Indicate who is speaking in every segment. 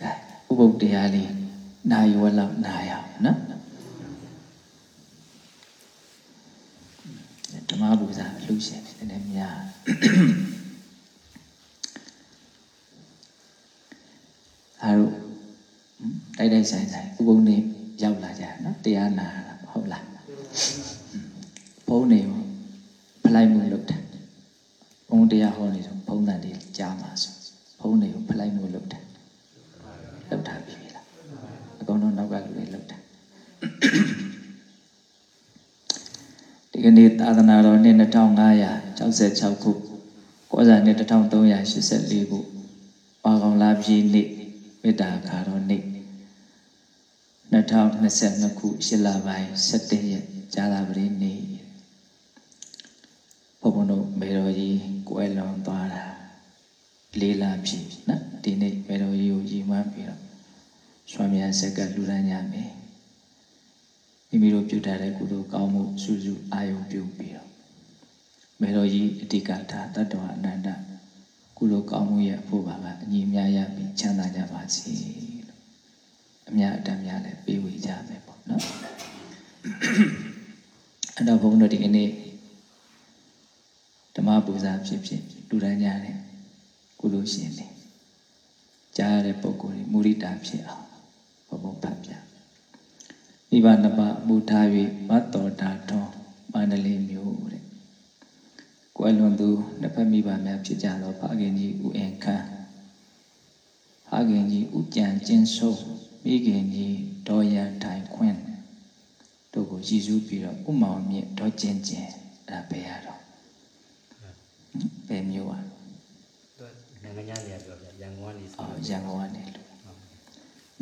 Speaker 1: ကဲဥပုပ်တရားလေးနာယဝလောက်နာရအောင်နော်ဓမ္မပူဇာအလှရှင်နည်းနည်းများအားတို့တိုက်တိုက်ဆိုင်ဆိုင်ဥပုံနေရောက်လာကြနော်တရားနာတာဟုတ်လားဘုန်းနေဖလိုက်မှုလုပ်တယ်ဘုန်းတရားဟောနေတော့ဘုန်းတန်တွေကြားမှာဆိုဘုန်းတွေကိုဖလိုက်မှုလုပ်တယ်လုပ်တာပြီလားအကုန်လုံးနောက်ကလူတွေလုပ်တာဒီကနေ့ သာသနာတော်နှစ်2566ခုကောဇာနှစ်1384ခုပါကောင်လာပြည်နေ့မေတ္တာခါတော်နေ့2022ခုရှစ်လပိုင်း17ရက်ကြာသပတေးနေ့ဘုံဘုံတို့မေတော်ကြီးကွယ်လွန်သွားတာလေးလပြည့်နော်ဒီနေ့မေတော်ကြီးကိုရည်မှန်းပြီးတော့ဆွမ်းမြန်ဆက်ကလူရန်ညမယ်မိမိတို့ပြုထားတဲ့ကုသိုလ်ကောင်းမှုစုစုအာယုံပြုပြီးတော့ မေတော်ကြီးအတိကထာတတ္တဝအနန္တကုသိုလ်ကောင်းမှုရဲ့အဖို့ပါကအညီများရပြီးချမ်းသာကြပါစေလို့အများအတန်းများလည်းပေးဝေကြမယ်ပေါ့နော်အဲ့တော့ဘုန်းတော်ဒီကနေ့ဓမ္မပူဇာဖြစ်ဖြစ်လူတိုင်းကြတယ်ကုလို့ရှင်နေကြားရတဲ့ပုံကိုယ်တွေမူရိတာဖြစ်အောင်ဘုံဘုံဖတ်ပြမိဘနှစ်ပါးမူထား၍မတ်တော်တာထွန်မန္တလေးမြို့တဲ့ ကိုယ်လွန်သူနှစ်ဖက်မိဘများဖြစ်ကြသောဖခင်ကြီးဦးအင်ခန်းဖခင်ကြီးဦးကြံကျင်းဆုံးမိခင်ကြီးဒေါ်ရန်ထိုင်ခွင်းတို့ကိုရည်စူးပြီးတော့ဥမောင်မြင့်ဒေါ်ကျင်းကျင်းအဲ့ဒါပဲရတော့ဘယ်မျိုးอ่ะ
Speaker 2: နိုင်ငံခြားနေရာပြောပြရန်ကုန်ကနေဆို
Speaker 1: အော်ရန်ကုန်ကနေလို့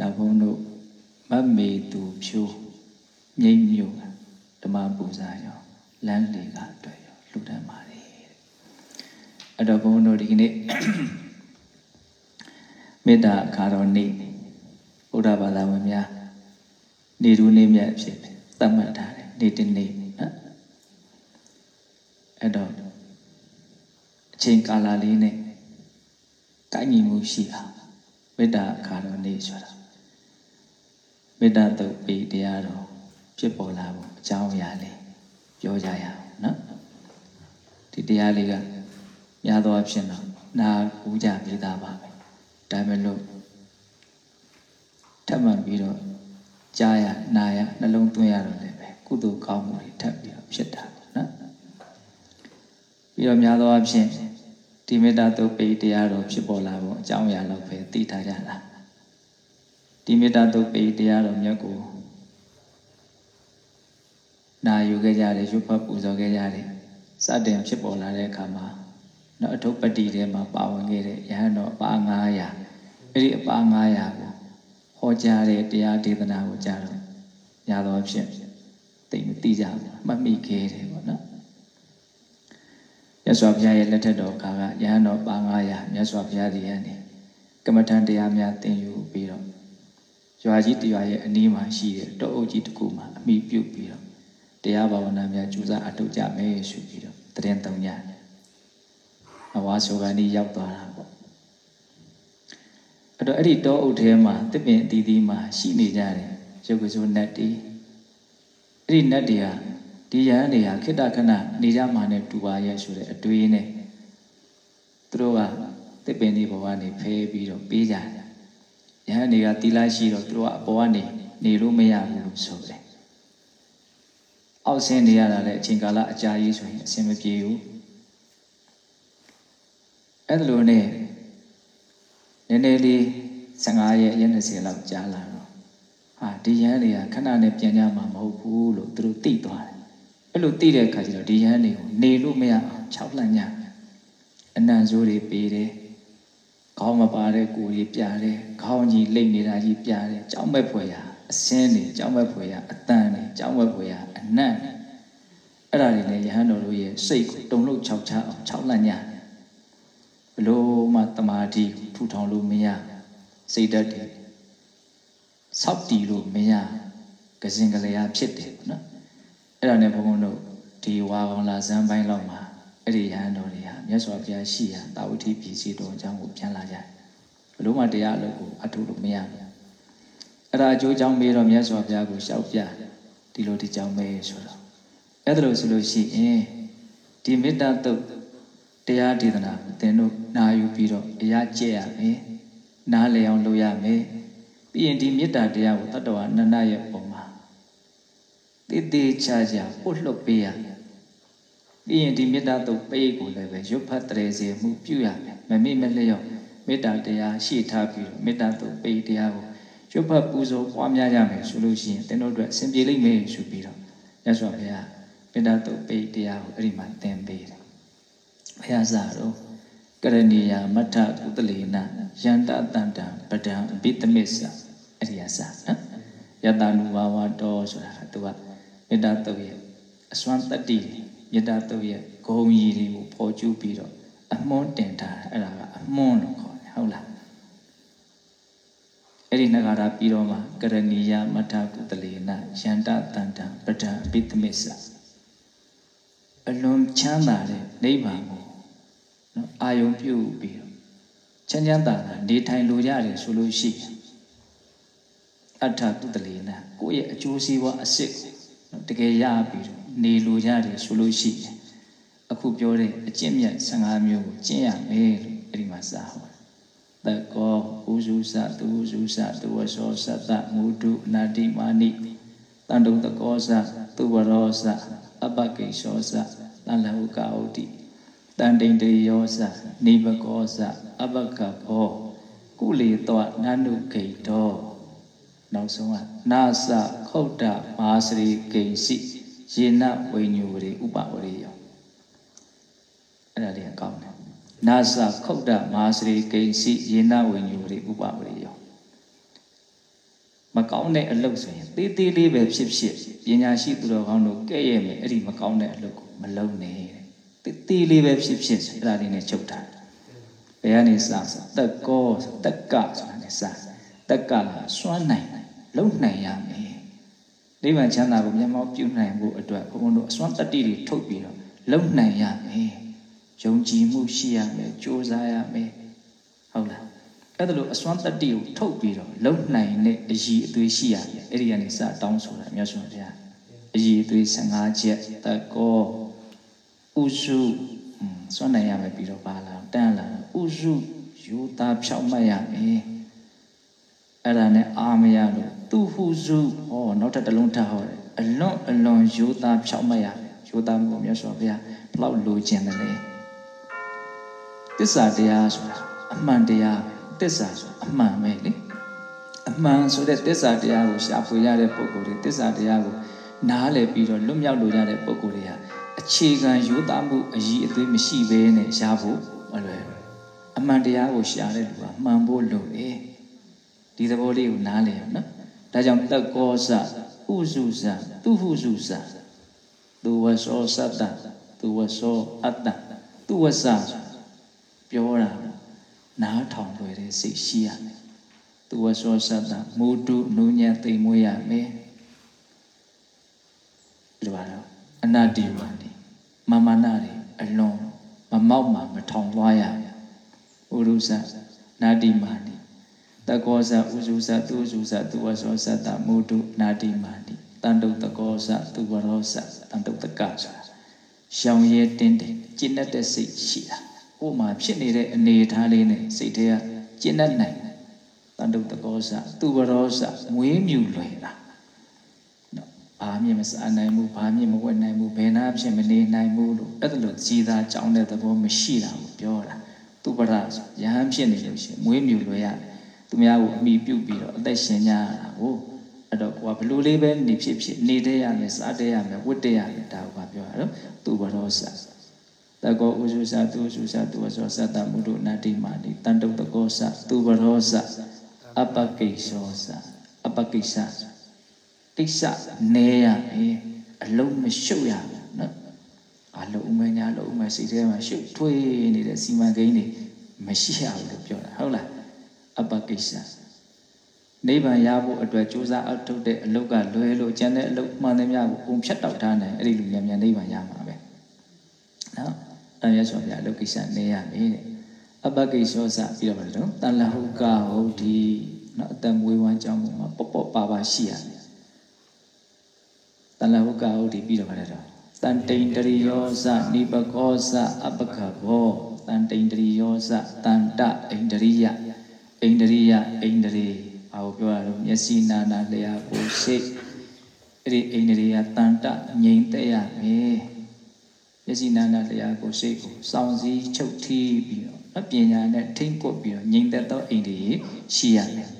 Speaker 1: နောက်ဘုန်းတို့မတ်မေသူဖြိုးမြိတ်မြို့ဓမ္မပူဇာရောလမ်းလေကအတွက်ရောလှူဒန်းပါ တယ်တဲ့အဲ့တော့ဘုန်းတို့ဒီကနေ့မေတ္တာအခါတော်နေ့ဘုရားဘာသာဝင်များနေရူးနေမြတ်အဖြစ်သတ်မှတ်ထားတယ်နေ့တစ်နေ့နော်အဲ့တော့အချိန်ကာလလေးနဲ့ကိုက်ညီမှုရှိအောင်မေတ္တာအခါတော်နေ့ဆိုတာမေတ္တာတုတ်ပေတရားတော်ဖြစ်ပေါ်လာဖို့အကြောင်းအရာလေးပြောကြရအောင်နော်ဒီတရားလေးက များသောအားဖြင့်တော့နာဦးကြပြီးသားပါပဲဒါပေမဲ့လို့ထပ်မှန်ပြီးတော့ကြားရနာရနှလုံးသွင်းရတော့လည်းပဲကုသိုလ်ကောင်းမှုတွေထပ်ပြီးတော့ဖြစ်တာပေါ့နော်ပြီးတော့များသောအားဖြင့်ဒီမေတ္တာတုတ်ပေတရားတော်ဖြစ်ပေါ်လာဖို့အကြောင်းအရာလောက်ပဲသိထားကြတာဒီမေတ္တာတုတ်ပေတရားတော်မြတ်ကိုနာယူခဲ့ကြတယ်ရွတ်ဖတ်ပူဇော်ခဲ့ကြတယ်စတင်ဖြစ်ပေါ်လာတဲ့အခါမှာ နော်အထုပ်ပတ္တိထဲမှာပါဝင်ခဲ့တဲ့ယဟန်တော်အပါ900အဲ့ဒီအပါ900ကိုဟောကြားတဲ့တရားဒေသနာကိုကြားတော့ရတော့ဖြစ်သိမသိကြဘူးမှတ်မိခဲ့တယ်ပေါ့နော်မြတ်စွာဘုရားရဲ့လက်ထက်တော်ခါကယဟန်တော်ပါ900မြတ်စွာဘုရားဒီကနေကမ္မထံတရားများသင်ယူပြီးတော့ရွာကြီးတရားရဲ့အနီးမှာရှိတဲ့တောအုပ်ကြီးတစ်ခုမှာအမိပြုတ်ပြီးတော့တရားဘာဝနာများကျူးစာအထုတ်ကြမယ်ဆိုပြီးတော့တရင်တုံညာ အဝါဆိုကနေရောက်သွားတာပေါ့အဲ့တော့အဲ့ဒီတောအုပ်ထဲမှာတစ်ပင်အသီးသီးမှာရှိနေကြတယ်ရုပ်ကစိုးနတ်တီအဲ့ဒီနတ်တွေဟာဒီယဟန်တွေဟာခိတ္တခဏနေကြမှာနဲ့တူပါရဲ့ဆိုတဲ့အတွေးနဲ့သူတို့ကတစ်ပင်ဒီဘဝကနေဖဲပြီးတော့ပေးကြတယ်ယဟန်တွေကတီလာရှိတော့သူတို့ကအပေါ်ကနေနေလို့မရဘူးလို့ဆိုတယ်အောက်ဆင်းနေရတာလည်းအချိန်ကာလအကြာကြီးဆိုရင်အဆင်မပြေဘူး အဲ့ဒါလိုနဲ့နည်းနည်းလေး15ရက်ရက်20လောက်ကြာလာတော့ဟာဒီရန်တွေကခဏနဲ့ပြန်ကြမှာမဟုတ်ဘူးလို့သူတို့သိသွားတယ်အဲ့လိုသိတဲ့အခါကျတော့ဒီရန်တွေကိုနေလို့မရအောင်ခြောက်လှန့်ကြအနံ့ဆိုးတွေပေးတယ်ခေါင်းမပါတဲ့ကိုယ်ကြီးပြတယ်ခေါင်းကြီးလိမ့်နေတာကြီးပြတယ်ကြောက်မဲ့ဖွယ်ရာအစင်းတွေကြောက်မဲ့ဖွယ်ရာအတန်တွေကြောက်မဲ့ဖွယ်ရာအနံ့အဲ့ဒါတွေလည်းယဟန်တော်တို့ရဲ့စိတ်ကိုတုံလို့ခြောက်ချအောင်ခြောက်လှန့်ကြတယ် ဘလို့မှတမာတိထူထောင်လို့မရစိတ်ဓာတ်တွေဆောက်တည်လို့မရကစင်ကလေးရဖြစ်တယ်ပေါ့နော်အဲ့ဒါနဲ့ဘုန်းဘုန်းတို့ဒီဝါကောင်လာဇန်ပိုင်းလောက်မှာအဲ့ဒီရဟန်းတော်တွေဟာမြတ်စွာဘုရားရှိရာတာဝတိပြည်စီတော်အကြောင်းကိုပြန်လာကြတယ်ဘလို့မှတရားအလုပ်ကိုအထုလို့မရဘူးအဲ့ဒါအကျိုးကြောင့်မေးတော့မြတ်စွာဘုရားကိုလျှောက်ပြဒီလိုဒီကြောင့်မေးဆိုတော့အဲ့ဒါလို့ဆိုလို့ရှိရင်ဒီမေတ္တာတုတ် တရားဒေသနာသင်တို့နာယူပြီးတော့အရာကျက်ရမယ်နားလည်အောင်လုပ်ရမယ်ပြီးရင်ဒီမေတ္တာတရားကိုတတ္တဝနန္ဒရဲ့ပုံမှာတည်တည်ချာချာပို့လွတ်ပေးရမယ်ပြီးရင်ဒီမေတ္တာတုတ်ပိတ်ကိုလည်းပဲရွတ်ဖတ်တရေစီမှုပြုရမယ်မမိမလျော့မေတ္တာတရားရှိထားပြီးတော့မေတ္တာတုတ်ပိတ်တရားကိုရွတ်ဖတ်ပူဇော်ပွားများကြမယ်ဆိုလို့ရှိရင်သင်တို့အတွက်အဆင်ပြေလိမ့်မယ်ဆိုပြီးတော့မြတ်စွာဘုရားမေတ္တာတုတ်ပိတ်တရားကိုအဲ့ဒီမှာသင်ပေးတယ် ဘုရားစာတော့ကရဏီယာမထကုတလေနယန္တတန္တံပဒံအဘိသမစ္ဆာအဲ့ဒီအစာနော်ယတနုဘာဝတော်ဆိုတာကသူကမေတ္တာတုတ်ရဲ့အစွမ်းတတ္တိမေတ္တာတုတ်ရဲ့ဂုံကြီးတွေကိုပေါ်ကျူးပြီးတော့အမွန်းတင်ထားတာအဲ့ဒါကအမွန်းလို့ခေါ်တယ်ဟုတ်လားအဲ့ဒီနဂါရပြီးတော့မှကရဏီယာမထကုတလေနယန္တတန္တံပဒံအဘိသမစ္ဆာအလွန်ချမ်းသာတဲ့နိဗ္ဗာန်ကို နော်အာယုံပြုပြီးတော့ချမ်းချမ်းသာသာနေထိုင်လိုရတယ်ဆိုလို့ရှိရင်အထတုတလေနာကိုယ့်ရဲ့အကျိုးစီးပွားအစစ်ကိုနော်တကယ်ရပြီးတော့နေလိုရတယ်ဆိုလို့ရှိရင်အခုပြောတဲ့အကျင့်မြတ်15မျိုးကိုကျင့်ရမယ်လို့အဲ့ဒီမှာစာဟောတကောဥစုစသူဥစုစသူဝသောသတ္တမုဒုနာတိမာနိတန္တုတကောစသူဝရောစအပကိရှောစလလဟုကာဥတိ တန်တိန်တေယောစနိဘကောစအပကဘောကုလေတောနန္ဒုဂိတောနောက်ဆုံးကနာစခုတ်တမာစရိဂိဉ္စီယေနဝိညူဝရေဥပဝရေယောအဲ့ဒါလေးကကောင်းတယ်နာစခုတ်တမာစရိဂိဉ္စီယေနဝိညူဝရေဥပဝရေယောမကောင်းတဲ့အလုပ်ဆိုရင်သေးသေးလေးပဲဖြစ်ဖြစ်ပညာရှိသူတော်ကောင်းတို့ကဲ့ရဲ့မယ်အဲ့ဒီမကောင်းတဲ့အလုပ်ကိုမလုပ်နဲ့ တဲ့သေးသေးလေးပဲဖြစ်ဖြစ်အဲ့ဒါလေးနဲ့ချုပ်ထားဘယ်ကနေစစတက်ကောတက်ကဆိုတာနဲ့စတက်ကစွမ်းနိုင်လုံနိုင်ရမယ်နိဗ္ဗာန်ချမ်းသာကိုမျက်မှောက်ပြုနိုင်ဖို့အတွက်ဘုန်းဘုန်းတို့အစွမ်းတတ္တိတွေထုတ်ပြီးတော့လုံနိုင်ရမယ်ယုံကြည်မှုရှိရမယ်ကြိုးစားရမယ်ဟုတ်လားအဲ့ဒါလို့အစွမ်းတတ္တိကိုထုတ်ပြီးတော့လုံနိုင်တဲ့အည်အသွေးရှိရမယ်အဲ့ဒီကနေစတောင်းဆိုတာမြတ်စွာဘုရားအည်အသွေး15ချက်တက်ကော ဥစုစွမ်းနိုင်ရမယ်ပြီးတော့ပါလာတန်းလာဥစုယူသားဖြောက်မှတ်ရမယ်အဲ့ဒါနဲ့အာမရလို့သူဟုစုဟောနောက်ထပ်တစ်လုံးထပ်ဟောတယ်အလွန်အလွန်ယူသားဖြောက်မှတ်ရမယ်ယူသားမှုမြတ်စွာဘုရားဘလောက်လိုချင်တယ်လဲတစ္ဆာတရားဆိုတာအမှန်တရားတစ္ဆာဆိုအမှန်ပဲလေအမှန်ဆိုတဲ့တစ္ဆာတရားကိုရှာဖွေရတဲ့ပုဂ္ဂိုလ်တွေတစ္ဆာတရားကို နားလည်ပြီးတော့လွတ်မြောက်လို့ရတဲ့ပုဂ္ဂိုလ်တွေဟာအခြေခံယူသားမှုအည်အသွေးမရှိဘဲနဲ့ရဖို့မလွယ်ဘူးအမှန်တရားကိုရှာတဲ့လူကမှန်ဖို့လိုတယ်ဒီသဘောလေးကိုနားလည်အောင်နော်ဒါကြောင့်တက်ကောစဥစုစသူဟုစုစသူဝသောသတ္တသူဝသောအတ္တသူဝဆပြောတာနားထောင်လွယ်တဲ့စိတ်ရှိရမယ်သူဝသောသတ္တမူတုနုညံသိမ်မွေးရမယ် ဒီပါတော့အနတ္တိဝန္တိမမနာတွေအလွန်မမောက်မှမထောင်သွားရဥရုဇနာတိမာနိတကောဇဥစုဇသူစုဇသူဝဇောဇတမုဒုနာတိမာနိတန်တုတကောဇသူဝရောဇတန်တုတကဆိုတာရှောင်ရဲတင်းတင်းကျင့်တတ်တဲ့စိတ်ရှိတာဥမာဖြစ်နေတဲ့အနေအထားလေးနဲ့စိတ်ထဲကကျင့်တတ်နိုင်တန်တုတကောဇသူဝရောဇမွေးမြူလွယ်တာ ဘာမြင်မစားနိုင်ဘူးဘာမြင်မဝတ်နိုင်ဘူးဘယ်နာဖြစ်မနေနိုင်ဘူးလို့အဲ့ဒါလို့ကြည်သာကြောင်းတဲ့သဘောမရှိတာကိုပြောတာသူပရဆိုယဟန်ဖြစ်နေလို့ရှိရင်မွေးမြူလွယ်ရတယ်သူများကိုအမိပြုတ်ပြီးတော့အသက်ရှင်ကြရတာကိုအဲ့တော့ကိုကဘလူလေးပဲနေဖြစ်ဖြစ်နေတဲ့ရမယ်စားတဲ့ရမယ်ဝတ်တဲ့ရမယ်ဒါကိုပြောတာနော်သူပရောစတကောဥစုစသူဥစုစသူဝဇောစတမုဒုနာတိမာနိတန်တုတကောစသူပရောစအပကိသောစအပကိစ္စ တိစ္စနေရမယ်အလုံးမရှုပ်ရဘူးနော်အလုံးမညာလုံးမစိတ်ထဲမှာရှုပ်ထွေးနေတဲ့စီမံကိန်းတွေမရှိရဘူးလို့ပြောတာဟုတ်လားအပကိစ္စနိဗ္ဗာန်ရဖို့အတွက်ကြိုးစားအထုတ်တဲ့အလုတ်ကလွယ်လို့ကျန်တဲ့အလုတ်မှန်သမျှကိုပုံဖြတ်တောက်ထားနိုင်အဲ့ဒီလူမြန်မြန်နိဗ္ဗာန်ရမှာပဲနော်အဲရဆိုပြအလုတ်ကိစ္စနေရမယ်တဲ့အပကိသောစပြီးတော့ဗါတယ်နော်တန်လဟုကဟုတ်ဒီနော်အတမွေးဝမ်းကြောင်းမှာပေါ့ပေါ့ပါပါရှိရတယ်တန် လဟုကဟုတ်ဒီပြီးတော့ဗါတယ်တော့တန်တိန်တရိယောစနိပကောစအပကဘောတန်တိန်တရိယောစတန်တအိန္ဒရိယအိန္ဒရိယအိန္ဒရိဘာကိုပြောရတော့မျက်စိနာနာလျာကိုယ်စိတ်အဲ့ဒီအိန္ဒရိယတန်တငြိမ်သက်ရမယ်မျက်စိနာနာလျာကိုယ်စိတ်ကိုစောင့်စည်းချုပ်ထီးပြီးတော့အပညာနဲ့ထိမ့်ကွပ်ပြီးတော့ငြိမ်သက်သောအိန္ဒရိရှိရမယ်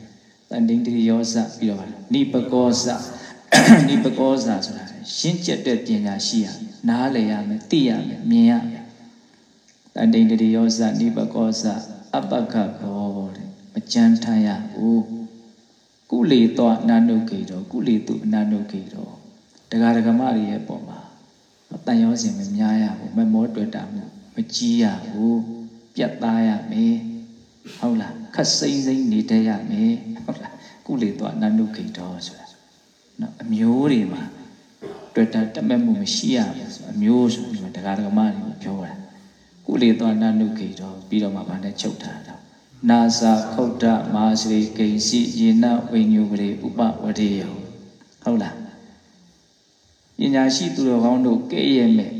Speaker 1: တန်တိန်တရိယောစပြီးတော့နိပကောစ နိပကောစဆိုတာရှင်းကျက်တဲ့ပညာရှိရမယ်နားလည်ရမယ်သိရမယ်မြင်ရမယ်တန်တိန်တရိယောစနိပကောစအပကဘောတဲ့မကြမ်းထမ်းရဘူးကုလေတောအနာနုကေတောကုလေတုအနာနုကေတောတရားဒဂမတွေရဲ့ပုံမှာတန်ရောစင်မများရဘူးမမောတွေ့တာမှုမကြီးရဘူးပြတ်သားရမယ်ဟုတ်လားခက်စိမ့်စိမ့်နေတတ်ရမယ်ဟုတ်လားကုလေတောအနာနုကေတောဆိုတာ နော်အမျိုးတွေမှာတွေ့တာတတ်မဲ့မှုမရှိရဘူးဆိုအမျိုးဆိုဒီမှာတရားဒဂမတွေပြောတာကုလေတောအနာနုကေတောပြီးတော့မှဗာနဲ့ချုပ်ထားတာနာစာခုတ်တမာစရိကိဉ္စီယေနဝိညုပရိဥပဝတိယဟုတ်လားပညာရှိသူတော်ကောင်းတို့ကဲ့ရဲ့မဲ့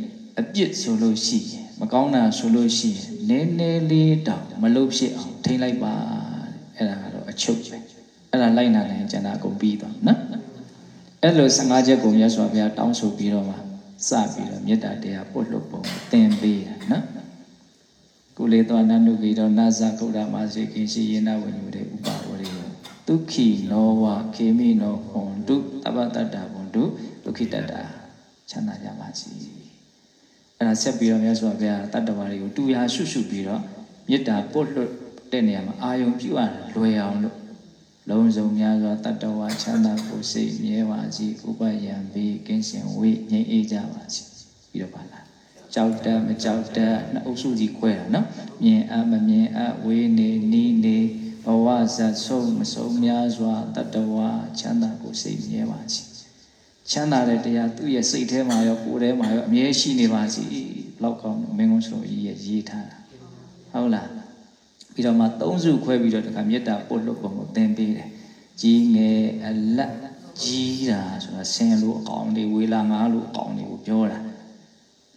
Speaker 1: အပြစ်ဆိုလို့ရှိရင်မကောင်းတာဆိုလို့ရှိရင်နည်းနည်းလေးတောင်မလုပ်ဖြစ်အောင်ထိမ့်လိုက်ပါအဲ့ဒါကတော့အချုပ်ပဲအဲ့ဒါလိုက်နာနိုင်ကျန်တာအကုန်ပြီးသွားနော် အဲ့လို15ချက်ကိုမြတ်စွာဘုရားတောင်းဆိုပြီးတော့မှစပြီးတော့မေတ္တာတရားပို့လို့ပုံသင်ပေးတာနော်ကုလေသောနန္ဒုကေတောနာဇကုဒ္ဓမာစေကိရှိယေနဝညုတေဥပဝရိယဒုက္ခိနောဝခေမိနောဟွန်တုတပ္ပတ္တဘွန်တုဒုက္ခိတတ္တာချမ်းသာကြပါစေအဲ့ဒါဆက်ပြီးတော့မြတ်စွာဘုရားတတ္တဝါတွေကိုတူရာရှုရှုပြီးတော့မေတ္တာပို့လွတ်တဲ့နေရာမှာအာယုံပြုရလွယ်အောင်လို့ လုံးစုံများစွာတတ္တဝါချမ်းသာကိုစိတ်မြဲပါစေဥပယံဘေးကင်းစင်ဝေးငြိမ်းအေးကြပါစေပြီးတော့ပါလားကြောက်တတ်မကြောက်တတ်နှစ်အုပ်စုကြီးခွဲတာနော်မြင်အမမြင်အဝေးနေနီးနေဘဝဇတ်ဆုံးမဆုံးများစွာတတဝါချမ်းသာကိုစိတ်မြဲပါစေချမ်းသာတဲ့တရားသူ့ရဲ့စိတ်ထဲမှာရောကိုယ်ထဲမှာရောအမြဲရှိနေပါစေလောက်ကောင်းမင်းကုန်းဆိုကြီးရဲ့ရေးထားတာဟုတ်လား ပြီးတော့မှသုံးစုခွဲပြီးတော့တခါမေတ္တာပို့လို့ပုံကိုသင်ပေးတယ်ကြီးငယ်အလတ်ကြီးတာဆိုတာဆင်းလို့အကောင်လေးဝေလာငါလို့အကောင်လေးကိုပြောတာ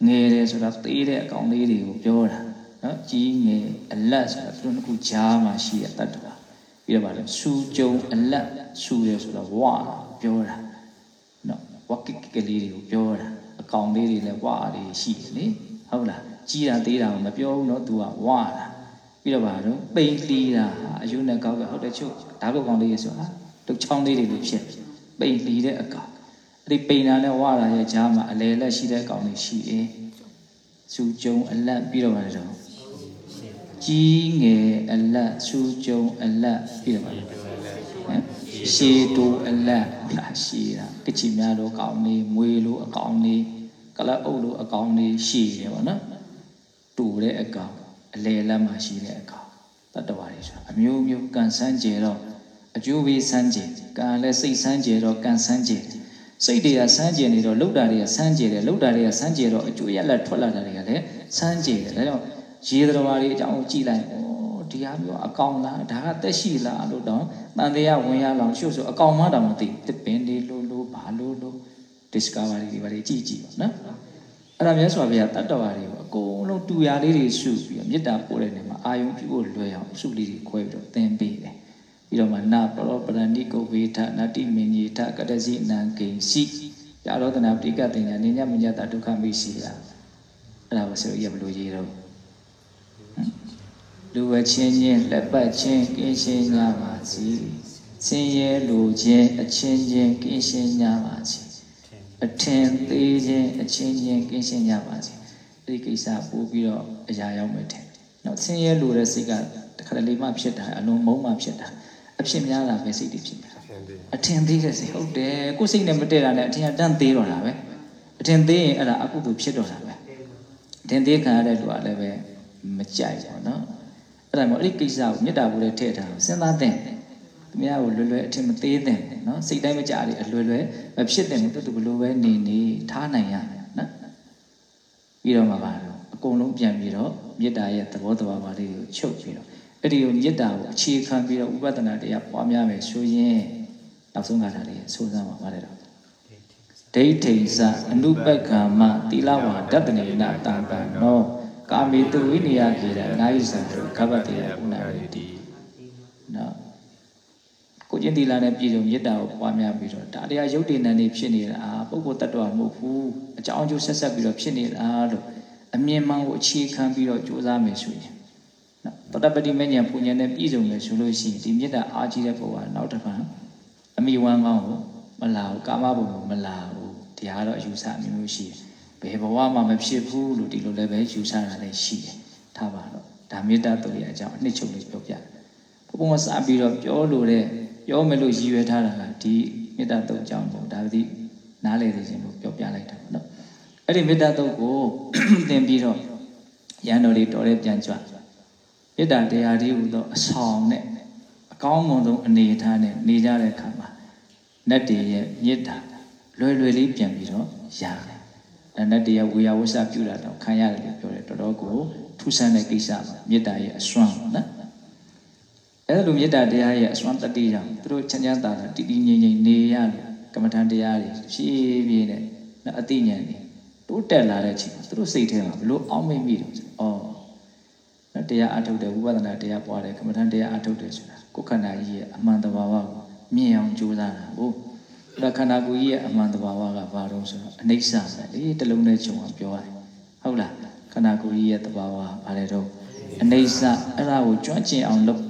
Speaker 1: ငယ်တယ်ဆိုတာသေးတဲ့အကောင်လေးတွေကိုပြောတာနော်ကြီးငယ်အလတ်ဆိုတာသူတို့ကကြားမှာရှိတဲ့တတ္တဝါပြီးတော့ဗါလဲစူကြုံအလတ်စူရဆိုတော့ဝါပြောတာနော်ဝကိကလေးတွေကိုပြောတာအကောင်လေးတွေလည်းဝါတွေရှိတယ်လေဟုတ်လားကြီးတာသေးတာမပြောဘူးနော် तू ကဝါတာ ပြီးတော့ဗါတော့ပိန်လီတာအယုနဲ့ကောက်ပဲဟုတ်တယ်ချုပ်ဓာတ်ကောင်လေးဆိုတာတုတ်ချောင်းလေးတွေလိုဖြစ်ပိန်လီတဲ့အကောင်အဲ့ဒီပိန်တာနဲ့ဝါတာရဲ့ကြားမှာအလေလက်ရှိတဲ့အကောင်လေးရှိတယ်စူကြုံအလတ်ပြီးတော့ဗါတော့ကြီးငယ်အလတ်စူကြုံအလတ်ပြီးတော့ဗါတော့ရှေတူအလတ်လာရှိတာကချီများလိုအကောင်လေးမွေလိုအကောင်လေးကလအုပ်လိုအကောင်လေးရှိတယ်ဗောနော်တူတဲ့အကောင် အလေလက်မှာရှိတဲ့အကောင်တတ္တဝါတွေဆိုတာအမျိုးမျိုးကန်ဆန်းကျဲတော့အကျိုးပေးဆန်းကျဲကံလည်းစိတ်ဆန်းကျဲတော့ကန်ဆန်းကျဲစိတ်တွေကဆန်းကျဲနေတော့လှုပ်တာတွေကဆန်းကျဲတယ်လှုပ်တာတွေကဆန်းကျဲတော့အကျိုးရလက်ထွက်လာတာတွေကလည်းဆန်းကျဲတယ်ဒါကြောင့်ရေတော်ဘာတွေအကြောင်းကြည့်လိုက်ဩဒီဟာမျိုးအကောင်လားဒါကတက်ရှိလားလို့တော့တန်တရားဝင်ရလောင်ရှုပ်ဆိုအကောင်မတောင်မသိတပင်လေးလို့လို့ဘာလို့လို့ discovery တွေဘာတွေကြည့်ကြည့်ပါနော် အဲ့ဒါမြတ်စွာဘုရားတတ္တဝါတွေကိုအကုန်လုံးတူရာလေးတွေစုပြီးတော့မေတ္တာပို့တဲ့နေမှာအာယုံပြုဖို့လွယ်အောင်စုလေးတွေခွဲပြီးတော့သင်ပေးတယ်ပြီးတော့မှနာပရောပရဏိကုတ်ဝေထနတိမင်ကြီးထကတစီနံကိဉ္စီပြရောတနာပိကတင်ညာနေညမညတာဒုက္ခမိရှိတာအဲ့ဒါကိုဆိုရဘလို့ရေးတော့လူဝချင်းချင်းလက်ပတ်ချင်းကင်းရှင်းကြပါစေဆင်းရဲလူချင်းအချင်းချင်းကင်းရှင်းကြပါစေ အထင်သေးခြင်းအချင်းချင်းကင်းရှင်းကြပါစေအဲ့ဒီကိစ္စပို့ပြီးတော့အရာရောက်မယ်ထင်နော်ဆင်းရဲလူတဲ့စိတ်ကတခါတလေမှဖြစ်တာအလုံးမုံမှဖြစ်တာအဖြစ်များတာပဲစိတ်တွေဖြစ်နေတာအထင်သေးတဲ့စိတ်ဟုတ်တယ်ကိုယ်စိတ်နဲ့မတည့်တာနဲ့အထင်ကတန့်သေးတော့တာပဲအထင်သေးရင်အဲ့ဒါအကုသိုလ်ဖြစ်တော့တာပဲအထင်သေးခံရတဲ့လူကလည်းပဲမကြိုက်ဘူးနော်အဲ့ဒါမျိုးအဲ့ဒီကိစ္စကိုမေတ္တာဘုရားထည့်ထားစဉ်းစားတဲ့ သူများကိုလွယ်လွယ်အထင်မသေးတဲ့နော်စိတ်တိုင်းမကြလေအလွယ်လွယ်မဖြစ်တဲ့ဘူးတူတူဘလို့ပဲနေနေထားနိုင်ရတယ်နော်ပြီးတော့မှပါတော့အအကုန်လုံးပြန်ပြီးတော့မေတ္တာရဲ့သဘောတဘာဝလေးကိုချုပ်ပြီးတော့အဲ့ဒီကိုမေတ္တာကိုအခြေခံပြီးတော့ဥပဒနာတရားပွားများမယ်ဆိုရင်နောက်ဆုံးကထာလေးဆိုးစမ်းပါပါတယ်တော့ဒိဋ္ဌိစအနုပက္ခမသီလဝါဒတ္တနေနတံပံနောကာမေတုဝိနည်းကေရနာယိသံတုခဘတေယဥနာရတိနော် ကိုကျင့်သီလနဲ့ပြည့်စုံမေတ္တာကိုပွားများပြီးတော့ဒါတရားရုပ်တည်နံနေဖြစ်နေတာပုဂ္ဂိုလ်တ attva မဟုတ်ဘူးအကြောင်းအကျိုးဆက်ဆက်ပြီးတော့ဖြစ်နေတာလို့အမြင်မှန်ကိုအခြေခံပြီးတော့ကြိုးစားမယ်ဆိုရင်နော်တတပတိမဉ္ဇဉ်ပူဉ္ဇဉ်နဲ့ပြည့်စုံမယ်ဆိုလို့ရှိရင်ဒီမေတ္တာအားကြီးတဲ့ဘုရားနောက်တစ်ခါအမိဝမ်းကောင်းကိုမလာဘူးကာမဘုံကိုမလာဘူးတရားတော့အယူဆအမျိုးမျိုးရှိတယ်ဘယ်ဘဝမှမဖြစ်ဘူးလို့ဒီလိုလည်းပဲယူဆတာလည်းရှိတယ်ထားပါတော့ဒါမေတ္တာတူရအကြောင်းအနှစ်ချုပ်လေးပြောပြဘုံဘုံစပြီးတော့ပြောလို့တဲ့ ပြောမယ်လို့ရည်ရွယ်ထားတာကဒီမေတ္တာတုတ်အကြောင်းပေါ့ဒါပတိနားလေသိခြင်းလို့ပြောပြလိုက်တာပေါ့နော်အဲ့ဒီမေတ္တာတုတ်ကိုသင်ပြီးတော့ရန်တော်လေးတော်လေးပြန်ကြွမေတ္တာတရားဒီဟူသောအဆောင်နဲ့အကောင်းမွန်ဆုံးအနေအထားနဲ့နေကြတဲ့အခါမှာနတ်တည်းရဲ့မေတ္တာလွယ်လွယ်လေးပြန်ပြီးတော့ရတယ်အဲနတ်တည်းရဲ့ဝေယဝဆပြုတာတော့ခံရတယ်လို့ပြောတယ်တော်တော်ကိုထူးဆန်းတဲ့ကိစ္စပါမေတ္တာရဲ့အစွမ်းပေါ့နော် အဲ့လိုမေတ္တာတရားရဲ့အစွမ်းတတိကြောင့်သူတို့ချမ်းချမ်းသာသာတည်တည်ငြိမ်ငြိမ်နေရလို့ကမ္မထံတရားတွေဖြည်းဖြည်းနဲ့အတိညာဉ်တွေတိုးတက်လာတဲ့အချိန်သူတို့စိတ်ထဲမှာဘလို့အောင်းမိမိတော့ဩနော်တရားအထုတ်တယ်ဝိပဿနာတရားပွားတယ်ကမ္မထံတရားအထုတ်တယ်ဆိုတာကိုယ်ခန္ဓာကြီးရဲ့အမှန်တဘာဝကိုမြင်အောင်ကြိုးစားတာဟုတ်ဒါခန္ဓာကိုယ်ကြီးရဲ့အမှန်တဘာဝကဘာလို့ဆိုတော့အနိစ္စပဲလေတလုံးနဲ့ခြုံအောင်ပြောရတယ်ဟုတ်လားခန္ဓာကိုယ်ကြီးရဲ့တဘာဝဘာလဲတော့အနိစ္စအဲ့ဒါကိုကြွန့်ကျင်အောင်လုပ်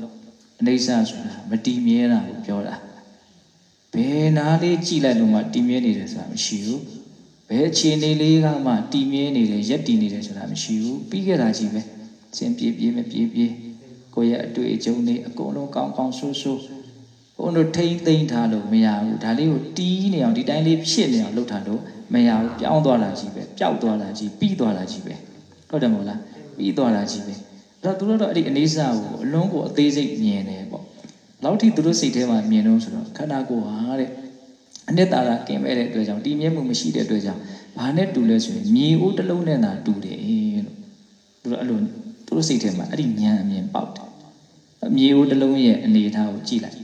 Speaker 1: အနိစ္စဆိုတာမတည်မြဲတာကိုပြောတာဘယ်နာလေးကြည့်လိုက်လို့မှတည်မြဲနေတယ်ဆိုတာမရှိဘူးဘယ်အခြေအနေလေးကမှတည်မြဲနေတယ်ရက်တည်နေတယ်ဆိုတာမရှိဘူးပြီးခဲ့တာကြီးပဲစင်ပြေးပြေးမပြေးပြေးကိုယ့်ရဲ့အတွေ့အကြုံတွေအကုန်လုံးကောင်းကောင်းဆိုးဆိုးဘုန်းတို့ထိမ့်သိမ့်ထားလို့မရဘူးဒါလေးကိုတီးနေအောင်ဒီတိုင်းလေးဖြစ်နေအောင်လုပ်ထားလို့မရဘူးပြောင်းသွားတာကြီးပဲပျောက်သွားတာကြီးပြီးသွားတာကြီးပဲဟုတ်တယ်မို့လားပြီးသွားတာကြီးပဲ အဲ့တော့သူတို့တော့အဲ့ဒီအနေစာကိုအလုံးကိုအသေးစိတ်မြင်တယ်ပေါ့လောက်ထိသူတို့စိတ်ထဲမှာမြင်တော့ဆိုတော့ခန္ဓာကိုယ်ဟာတဲ့အနှစ်သာရကင်းမဲ့တဲ့အတွက်ကြောင့်တည်မြဲမှုမရှိတဲ့အတွက်ကြောင့်ဘာနဲ့တူလဲဆိုရင်မြေအိုးတစ်လုံးနဲ့သာတူတယ်လို့သူတို့အဲ့လိုသူတို့စိတ်ထဲမှာအဲ့ဒီဉာဏ်အမြင်ပေါက်တယ်မြေအိုးတစ်လုံးရဲ့အနေအထားကိုကြည့်လိုက်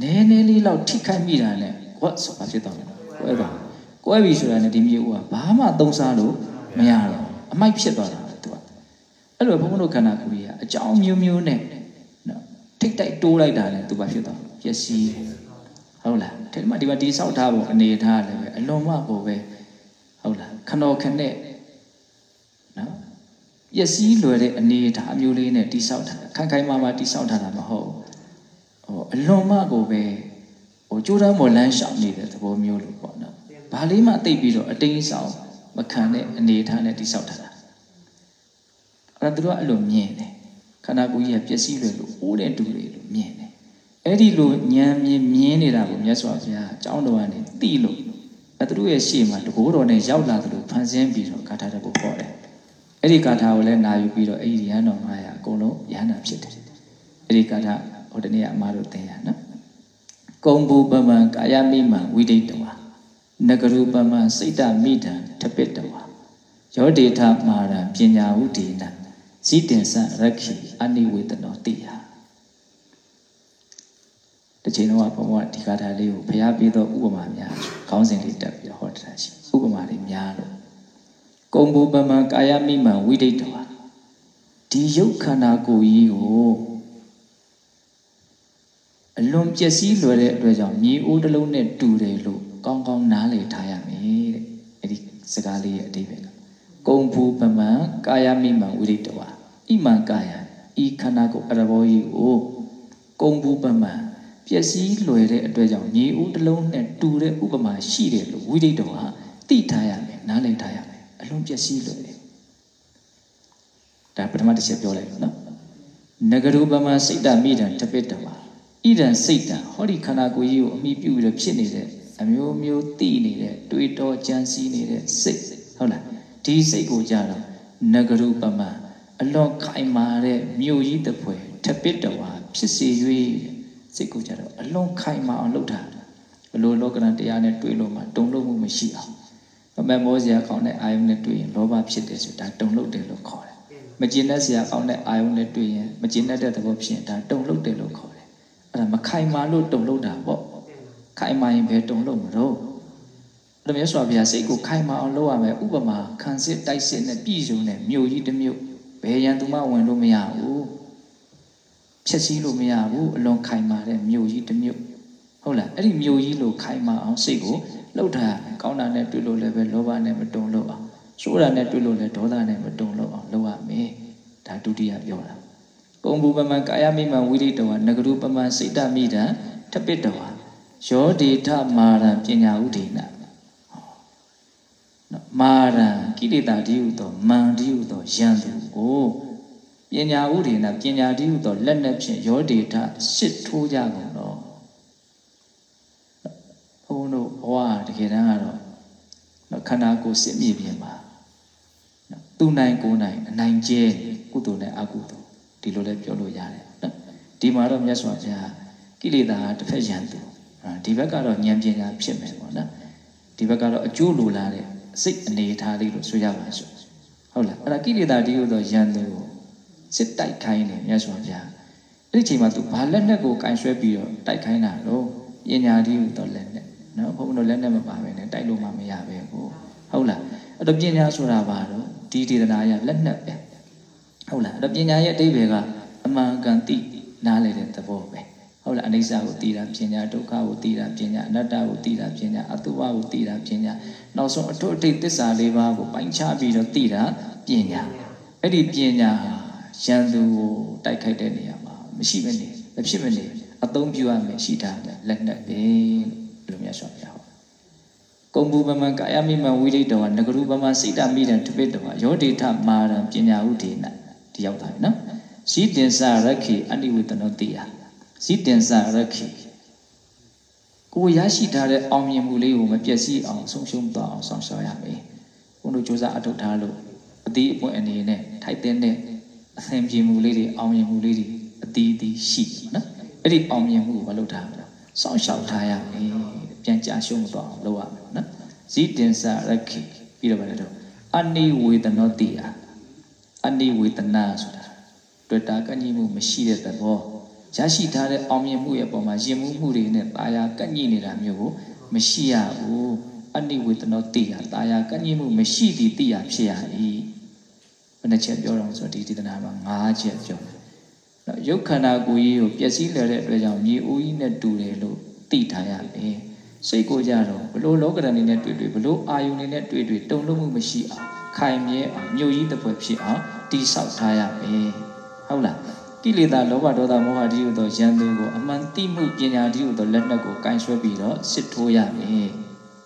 Speaker 1: နည်းနည်းလေးလောက်ထိခိုက်မိတာနဲ့ကွတ်ဆိုတာဖြစ်သွားတယ်ကွဲသွားကွဲပြီဆိုတာနဲ့ဒီမြေအိုးကဘာမှသုံးစားလို့မရတော့ အမိုက်ဖြစ်သွားတာသူကအဲ့လိုဘုန်းဘုန်းတို့ခန္ဓာကိုယ်ကြီးကအကြောင်းမျိုးမျိုးနဲ့နော်ထိတ်တိုက်တိုးလိုက်တာနဲ့သူကဖြစ်သွားပျက်စီးဟုတ်လားဒီမှာဒီမှာဒီဆောက်ထားဖို့အနေထားလည်းပဲအလွန်မှကိုပဲဟုတ်လားခဏခနဲ့နော်ပျက်စီးလွယ်တဲ့အနေထားမျိုးလေးနဲ့တိဆောက်ထားခိုင်ခိုင်မာမာတိဆောက်ထားတာမဟုတ်ဟိုအလွန်မှကိုပဲဟိုကြိုးတန်းမော်လန်းရှောင်နေတဲ့သဘောမျိုးလို့ပေါ့နော်ဘာလေးမှတိတ်ပြီးတော့အတိတ်ဆောင် မခံတဲ့အနေထားနဲ့တိဆောက်ထားတာအဲ့ဒါသူတို့ကအဲ့လိုမြင်တယ်ခန္ဓာကိုယ်ကြီးကပျက်စီးလွယ်လို့အိုးတဲ့တူတွေလို့မြင်တယ်အဲ့ဒီလိုဉာဏ်မြင်မြင်နေတာကိုမြတ်စွာဘုရားအကြောင်းတော်ကနေသိလို့အဲ့သူတို့ရဲ့ရှေ့မှာတကိုးတော်နဲ့ရောက်လာသလိုဖန်ဆင်းပြီးတော့ဂါထာတစ်ပုဒ်ပေါ်တယ်အဲ့ဒီဂါထာကိုလည်းနာယူပြီးတော့အဲ့ဒီရဟန်းတော်900အကုန်လုံးရဟန္တာဖြစ်တယ်အဲ့ဒီဂါထာဟိုတနေ့အမှားတို့သင်ရနော်ကုံဘူပမံကာယမိမံဝိဒိတဝါ နဂရုပမံစိတ်တမိတံထပိတဝါယောဒေထမာရံပညာဟုဒေနဇိတင်စရခိအနိဝေတနောတိယတစ်ချိန်တော့ဘုံဘုံဒီကာထာလေးကိုဘုရားပေးသောဥပမာများခေါင်းစဉ်လေးတက်ပြီးဟောတာရှိဥပမာလေးများလို့ကုံဘူပမံကာယမိမံဝိဒိတဝါဒီယုတ်ခန္ဓာကိုယ်ကြီးကိုအလွန်ပျက်စီးလွယ်တဲ့အတွက်ကြောင့်မြေအိုးတစ်လုံးနဲ့တူတယ်လို့ ကောင်းကောင်းနားလည်ထားရမယ်တဲ့အဲ့ဒီစကားလေးရဲ့အဓိပ္ပာယ်ကကုံဘူပမံကာယမိမံဝိဒိတဝါဣမံကာယဤခန္ဓာကိုယ်အရဘောကြီးကိုကုံဘူပမံပျက်စီးလွယ်တဲ့အတွက်ကြောင့်မြေအိုးတစ်လုံးနဲ့တူတဲ့ဥပမာရှိတယ်လို့ဝိဒိတဝါသိထားရမယ်နားလည်ထားရမယ်အလွန်ပျက်စီးလွယ်တယ်ဒါပထမတစ်ချက်ပြောလိုက်လို့နော်နဂရုပမစိတ်တမိတံတပိတ္တဝါဣဒံစိတ်တံဟောဒီခန္ဓာကိုယ်ကြီးကိုအမိပြုပြီးတော့ဖြစ်နေတဲ့ အမျိုးမျိုးသိနေတဲ့တွေးတောကြံစည်နေတဲ့စိတ်ဟုတ်လားဒီစိတ်ကိုကြတော့နဂရုပမအလွန်ခိုင်မာတဲ့မြို့ကြီးတစ်ဖွဲထပစ်တဝါဖြစ်စေ၍စိတ်ကိုကြတော့အလွန်ခိုင်မာအောင်လုပ်တာဘလို့လောကရန်တရားနဲ့တွေးလို့မှတုံ့လို့မှုမရှိအောင်မမက်မောစရာကောင်းတဲ့အာယုန်နဲ့တွေ့ရင်လောဘဖြစ်တယ်ဆိုတာတုံ့လုတ်တယ်လို့ခေါ်တယ်မကျင်တဲ့စရာကောင်းတဲ့အာယုန်နဲ့တွေ့ရင်မကျင်တတ်တဲ့သဘောဖြစ်ရင်ဒါတုံ့လုတ်တယ်လို့ခေါ်တယ်အဲ့ဒါမခိုင်မာလို့တုံ့လုတ်တာပေါ့ ခိုင်မာရင်ဘယ်တုံ့လုတ်မလို့အဲ့ဒါမျိုးဆိုပါဗျာစိတ်ကိုခိုင်မာအောင်လုပ်ရမယ်ဥပမာခံစစ်တိုက်စစ်နဲ့ပြည်စုံနဲ့မြို့ကြီးတစ်မြို့ဘယ်ရန်သူမှဝင်လို့မရဘူးဖြည့်ဆည်းလို့မရဘူးအလွန်ခိုင်မာတဲ့မြို့ကြီးတစ်မြို့ဟုတ်လားအဲ့ဒီမြို့ကြီးလိုခိုင်မာအောင်စိတ်ကိုလှုပ်ထားကောင်းတာနဲ့တွေ့လို့လည်းပဲလောဘနဲ့မတုံလို့အောင်ဆိုးတာနဲ့တွေ့လို့လည်းဒေါသနဲ့မတုံလို့အောင်လုပ်ရမယ်ဒါဒုတိယပြောတာကုံဘူပမံကာယမိမံဝိရိတဝနဂရုပမံစိတ်တမိတံထပိတဝ ယောဒေထမာရံပညာဥဒိနာနော်မာရံကိလေသာတိဟုသောမံတိဟုသောယံသူကိုပညာဥဒိနာပညာတိဟုသောလက်နဲ့ဖြင့်ယောဒေထစစ်ထိုးကြကုန်တော့ဘုန်းတို့ဘဝတကယ်တမ်းကတော့နော်ခန္ဓာကိုယ်စစ်မြေပြင်မှာနော်သူနိုင်ကိုယ်နိုင်အနိုင်ကျဲကုသိုလ်နဲ့အကုသိုလ်ဒီလိုလည်းပြောလို့ရတယ်နော်ဒီမှာတော့မြတ်စွာဘုရားကိလေသာတစ်ဖက်ရန်သူ ဒီဘက်ကတော့ဉာဏ်ပညာဖြစ်မယ်ပေါ့နော်ဒီဘက်ကတော့အကျိုးလိုလားတဲ့စိတ်အနေထားလေးလို့ဆိုရပါစို့ဟုတ်လားအဲ့ဒါကိလေသာဒီဟုသောရန်သူကိုစစ်တိုက်ခိုင်းတယ်မြတ်စွာဘုရားအဲ့ဒီချိန်မှာသူဘာလက်နဲ့ကိုကင်ဆွဲပြီးတော့တိုက်ခိုင်းတာတော့ပညာဒီဟုသောလက်နဲ့နော်ဘုန်းဘုန်းတို့လက်နဲ့မပါပဲနဲ့တိုက်လို့မှမရပဲကိုဟုတ်လားအဲ့တော့ပညာဆိုတာဘာတော့ဒီဒေသနာရလက်နဲ့ပဲဟုတ်လားအဲ့တော့ပညာရဲ့အဓိပ္ပာယ်ကအမှန်ကန်သိနားလည်တဲ့သဘောပဲ ဟုတ်လားအနိစ္စကိုသိတာပညာဒုက္ခကိုသိတာပညာအနတ္တကိုသိတာပညာအတုဝကိုသိတာပညာနောက်ဆုံးအထွတ်အထိပ်သစ္စာလေးပါးကိုပိုင်းခြားပြီးတော့သိတာပညာအဲ့ဒီပညာရန်သူကိုတိုက်ခိုက်တဲ့နေရာမှာမရှိမနေမဖြစ်မနေအသုံးပြုရမယ်ရှိတာလက်နဲ့ပဲလို့မြတ်စွာဘုရားဟောကုံဘူပမံကာယမိမံဝိရိတဝနဂရုပမံစိတ်တမိတံတပိတဝယောဒိထမာရံပညာဥဒေနဒီရောက်တာနော်ရှိတင်္စရခိအနိဝေတနောတိယ ရှိတင်္စရခိကိုရရှိထားတဲ့အောင်မြင်မှုလေးကိုမပြည့်စည်အောင်ဆုံးရှုံးသွားအောင်ဆောင်ရှောက်ရမယ်ဘုန်းတို့ကြိုးစားအထောက်ထားလို့အတိအပွင့်အနေနဲ့ထိုက်တဲ့အဆင်ပြေမှုလေးတွေအောင်မြင်မှုလေးတွေအတီးအတီးရှိနော်အဲ့ဒီအောင်မြင်မှုကိုမလုပ်ထားဘူးစောင့်ရှောက်ထားရမယ်ပြန်ကြာရှုံးမသွားအောင်လုပ်ရမယ်နော်ဇီတင်္စရခိပြီးတော့ဗါလဲတော့အနိဝေဒနောတိယအနိဝေဒနာဆိုတာတွေ့တာကန့်ကြီးမှုမရှိတဲ့သဘော ရရှိထားတဲ့အောင်မြင်မှုရဲ့ပုံမှာယဉ်မှုမှုတွေနဲ့ตาယာကန့်ကြီးနေတာမျိုးကိုမရှိရဘူးအနိဝေဒနောတိယตาယာကန့်ကြီးမှုမရှိသည့်တိယဖြစ်ရ၏ဘယ်နှချက်ပြောတော့ဆိုဒီဒေသနာမှာ၅ချက်ပြောတယ်နော်ရုပ်ခန္ဓာကိုယ်ကြီးကိုပျက်စီးလည်တဲ့အတွက်ကြောင့်မြေအိုးကြီးနဲ့တူတယ်လို့သိထားရမယ်စိတ်ကိုကြတော့ဘလို့လောကဓာတ်နေနဲ့တွေ့တွေ့ဘလို့အာယုန်နေနဲ့တွေ့တွေ့တုံ့လို့မှုမရှိအောင်ခိုင်မြဲအောင်မြို့ကြီးတစ်ပွဲဖြစ်အောင်တိဆောက်ထားရမယ်ဟုတ်လား ကိလေသာလောဘဒေါသမောဟတိဟုသောယံသူကိုအမှန်သိမှုပညာတိဟုသောလက်နက်ကိုကင်ဆွဲပြီးတော့စစ်ထိုးရမယ်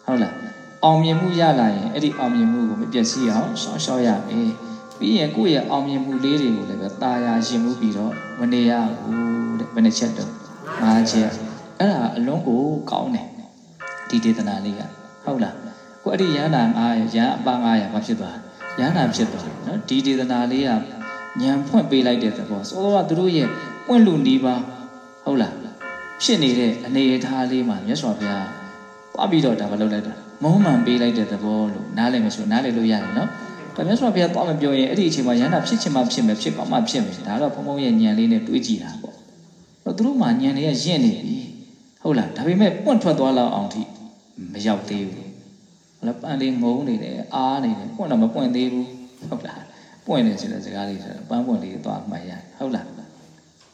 Speaker 1: ဟုတ်လားအောင်မြင်မှုရလာရင်အဲ့ဒီအောင်မြင်မှုကိုမပြည့်စည်အောင်ရှောင်ရှောက်ရမယ်ပြီးရင်ကိုယ့်ရဲ့အောင်မြင်မှုလေးတွေကိုလည်းပဲตาရရှင်မှုပြီးတော့မနေရဘူးတဲ့ဘယ်နှချက်တော့၅ချက်အဲ့ဒါအလုံးကိုကောင်းတယ်ဒီဒေသနာလေးကဟုတ်လားကိုအဲ့ဒီရဟန္တာ900ရဟန်းအပ900ဘာဖြစ်သွားရဟန္တာဖြစ်သွားနော်ဒီဒေသနာလေးက ညံဖွင့်ပေးလိုက်တဲ့သဘောဆိုတော့သူတို့ရဲ့ပွင့်လူနီးပါဟုတ်လားဖြစ်နေတဲ့အနေအထားလေးမှာမြတ်စွာဘုရားသွားပြီးတော့ဒါမလုပ်လိုက်တာမုံမှန်ပေးလိုက်တဲ့သဘောလို့နားလည်မယ်ဆိုနားလည်လို့ရတယ်နော်ဒါမြတ်စွာဘုရားသွားမပြောရင်အဲ့ဒီအချိန်မှာရဟန္တာဖြစ်ချင်မှဖြစ်မယ်ဖြစ်ကောင်းမှဖြစ်မယ်ဒါတော့ဘုံဘုံရဲ့ညံလေးနဲ့တွေးကြည့်တာပေါ့တော့သူတို့မှညံလေးကရင့်နေပြီဟုတ်လားဒါပေမဲ့ပွင့်ထွက်သွားလောက်အောင်ထိမရောက်သေးဘူးဟုတ်လားပန်းလေးငုံနေတယ်အားနေတယ်ပွင့်တော့မပွင့်သေးဘူးဟုတ်လား ပွင့်နေဆိုတဲ့စကားလေးဆိုတော့ပန်းပွင့်လေးသွားမှတ်ရဟုတ်လား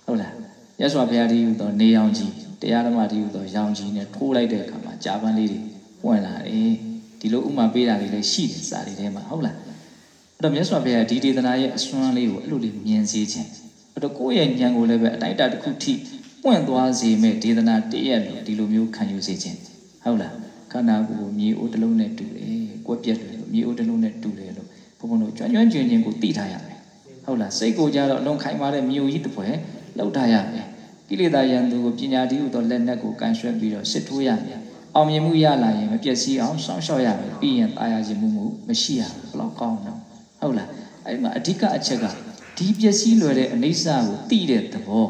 Speaker 1: ဟုတ်လားရသော်ဘုရားတည်းဟူသောနေအောင်ကြီးတရားဓမ္မတည်းဟူသောရောင်ကြီးနဲ့ထိုးလိုက်တဲ့အခါမှာကြာပန်းလေးတွေပွင့်လာတယ်ဒီလိုဥမာပေးတာလေးလည်းရှိတယ်စာတွေထဲမှာဟုတ်လားအဲ့တော့မြတ်စွာဘုရားဒီဒေသနာရဲ့အစွမ်းလေးကိုအဲ့လိုလေးမြင်စေခြင်းအဲ့တော့ကိုယ့်ရဲ့ဉာဏ်ကိုလည်းပဲအတိုက်အတာတစ်ခုထိပွင့်သွားစေမဲ့ဒေသနာတည့်ရက်လို့ဒီလိုမျိုးခံယူစေခြင်းဟုတ်လားခန္ဓာကိုယ်ကိုမြေအိုးတစ်လုံးနဲ့တူတယ်ကွက်ပြက်တယ်လို့မြေအိုးတစ်လုံးနဲ့တူတယ်လို့ ဘုန်းဘုန်းတို့ကြွကျွမ်းကျင်ခြင်းကိုသိထားရမယ်ဟုတ်လားစိတ်ကိုကြတော့အလုံးခိုင်မာတဲ့မြို့ကြီးတစ်ပွဲလောက်ထားရမယ်ကိလေသာယံသူကိုပညာတည်းဟူသောလက်နက်ကိုကန်ဆွဲပြီးတော့စစ်ထိုးရမယ်အောင်မြင်မှုရလာရင်မပျက်စီးအောင်စောင့်ရှောက်ရမယ်ပြီးရင်တာယာခြင်းမှုမှုမရှိရဘူးဘလောက်ကောင်းတော့ဟုတ်လားအဲ့မှာအဓိကအချက်ကဒီပျက်စီးလွယ်တဲ့အနေဆာကိုသိတဲ့သဘော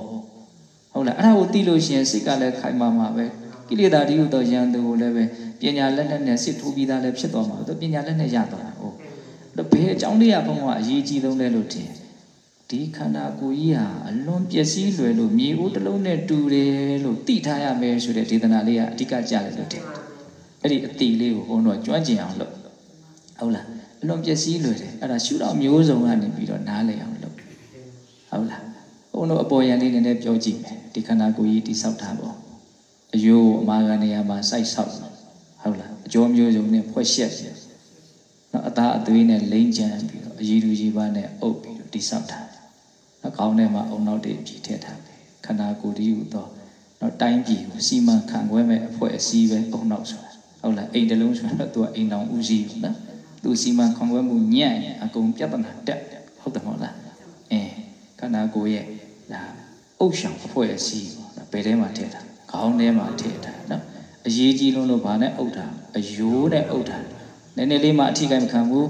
Speaker 1: ဟုတ်လားအဲ့ဒါကိုသိလို့ရှိရင်စိတ်ကလည်းခိုင်မာမှာပဲကိလေသာတိဟုသောယံသူကိုလည်းပဲပညာလက်နဲ့နဲ့စစ်ထိုးပြီးသားလည်းဖြစ်သွားမှာသူပညာလက်နဲ့ရသွား တာဟုတ်တော့ဘယ်အကြောင်းတရားဘုံကအရေးကြီးဆုံးလဲလို့ထင်ဒီခန္ဓာကိုယ်ကြီးဟာအလွန်ပျက်စီးလွယ်လို့မြေအိုးတစ်လုံးနဲ့တူတယ်လို့သိထားရမယ်ဆိုတဲ့ဒေသနာလေးကအဓိကကြတယ်လို့ထင်အဲ့ဒီအတိလေးကိုဘုန်းတော်ကျွမ်းကျင်အောင်လုပ်ဟုတ်လားအလွန်ပျက်စီးလွယ်တယ်အဲ့ဒါရှုတော့မျိုးစုံကနေပြီးတော့နားလည်အောင်လုပ်ဟုတ်လားဘုန်းတော်အပေါ်ယံလေးနည်းနည်းပြောကြည့်မယ်ဒီခန္ဓာကိုယ်ကြီးတိဆောက်တာပေါ့အယိုးအမာကနေရာမှာစိုက်ဆောက်ဟုတ်လားအကျော်မျိုးစုံနဲ့ဖွဲ့ရှက် နော်အသားအသွေးနဲ့လိမ့်ကြံပြီးတော့အရည်လူကြီးပါနဲ့အုပ်ပြီးတော့တိဆောက်တာနှကောင်းထဲမှာအုံနောက်တွေပြည့်ထည့်ထားတယ်ခန္ဓာကိုယ်ကြီးဟူသောနော်တိုင်းပြည်ကိုစီမံခန့်ခွဲမဲ့အဖွဲ့အစည်းပဲအုံနောက်ဆိုတာဟုတ်လားအိမ်တလုံးဆိုတော့သူကအိမ်တော်ဦးစီးပေါ့နော်သူစီမံခန့်ခွဲမှုညံ့အကုန်ပြဿနာတက်ဟုတ်တယ်မဟုတ်လားအဲခန္ဓာကိုယ်ရဲ့ဒါအုပ်ဆောင်အဖွဲ့အစည်းပေါ့ဘယ်ထဲမှာထည့်တာခေါင်းထဲမှာထည့်တာနော်အရေးကြီးလုံးလို့ဗာနဲ့အုပ်တာအယိုးနဲ့အုပ်တာန ည်းနည်းလေးမှအထိကိမခံဘူး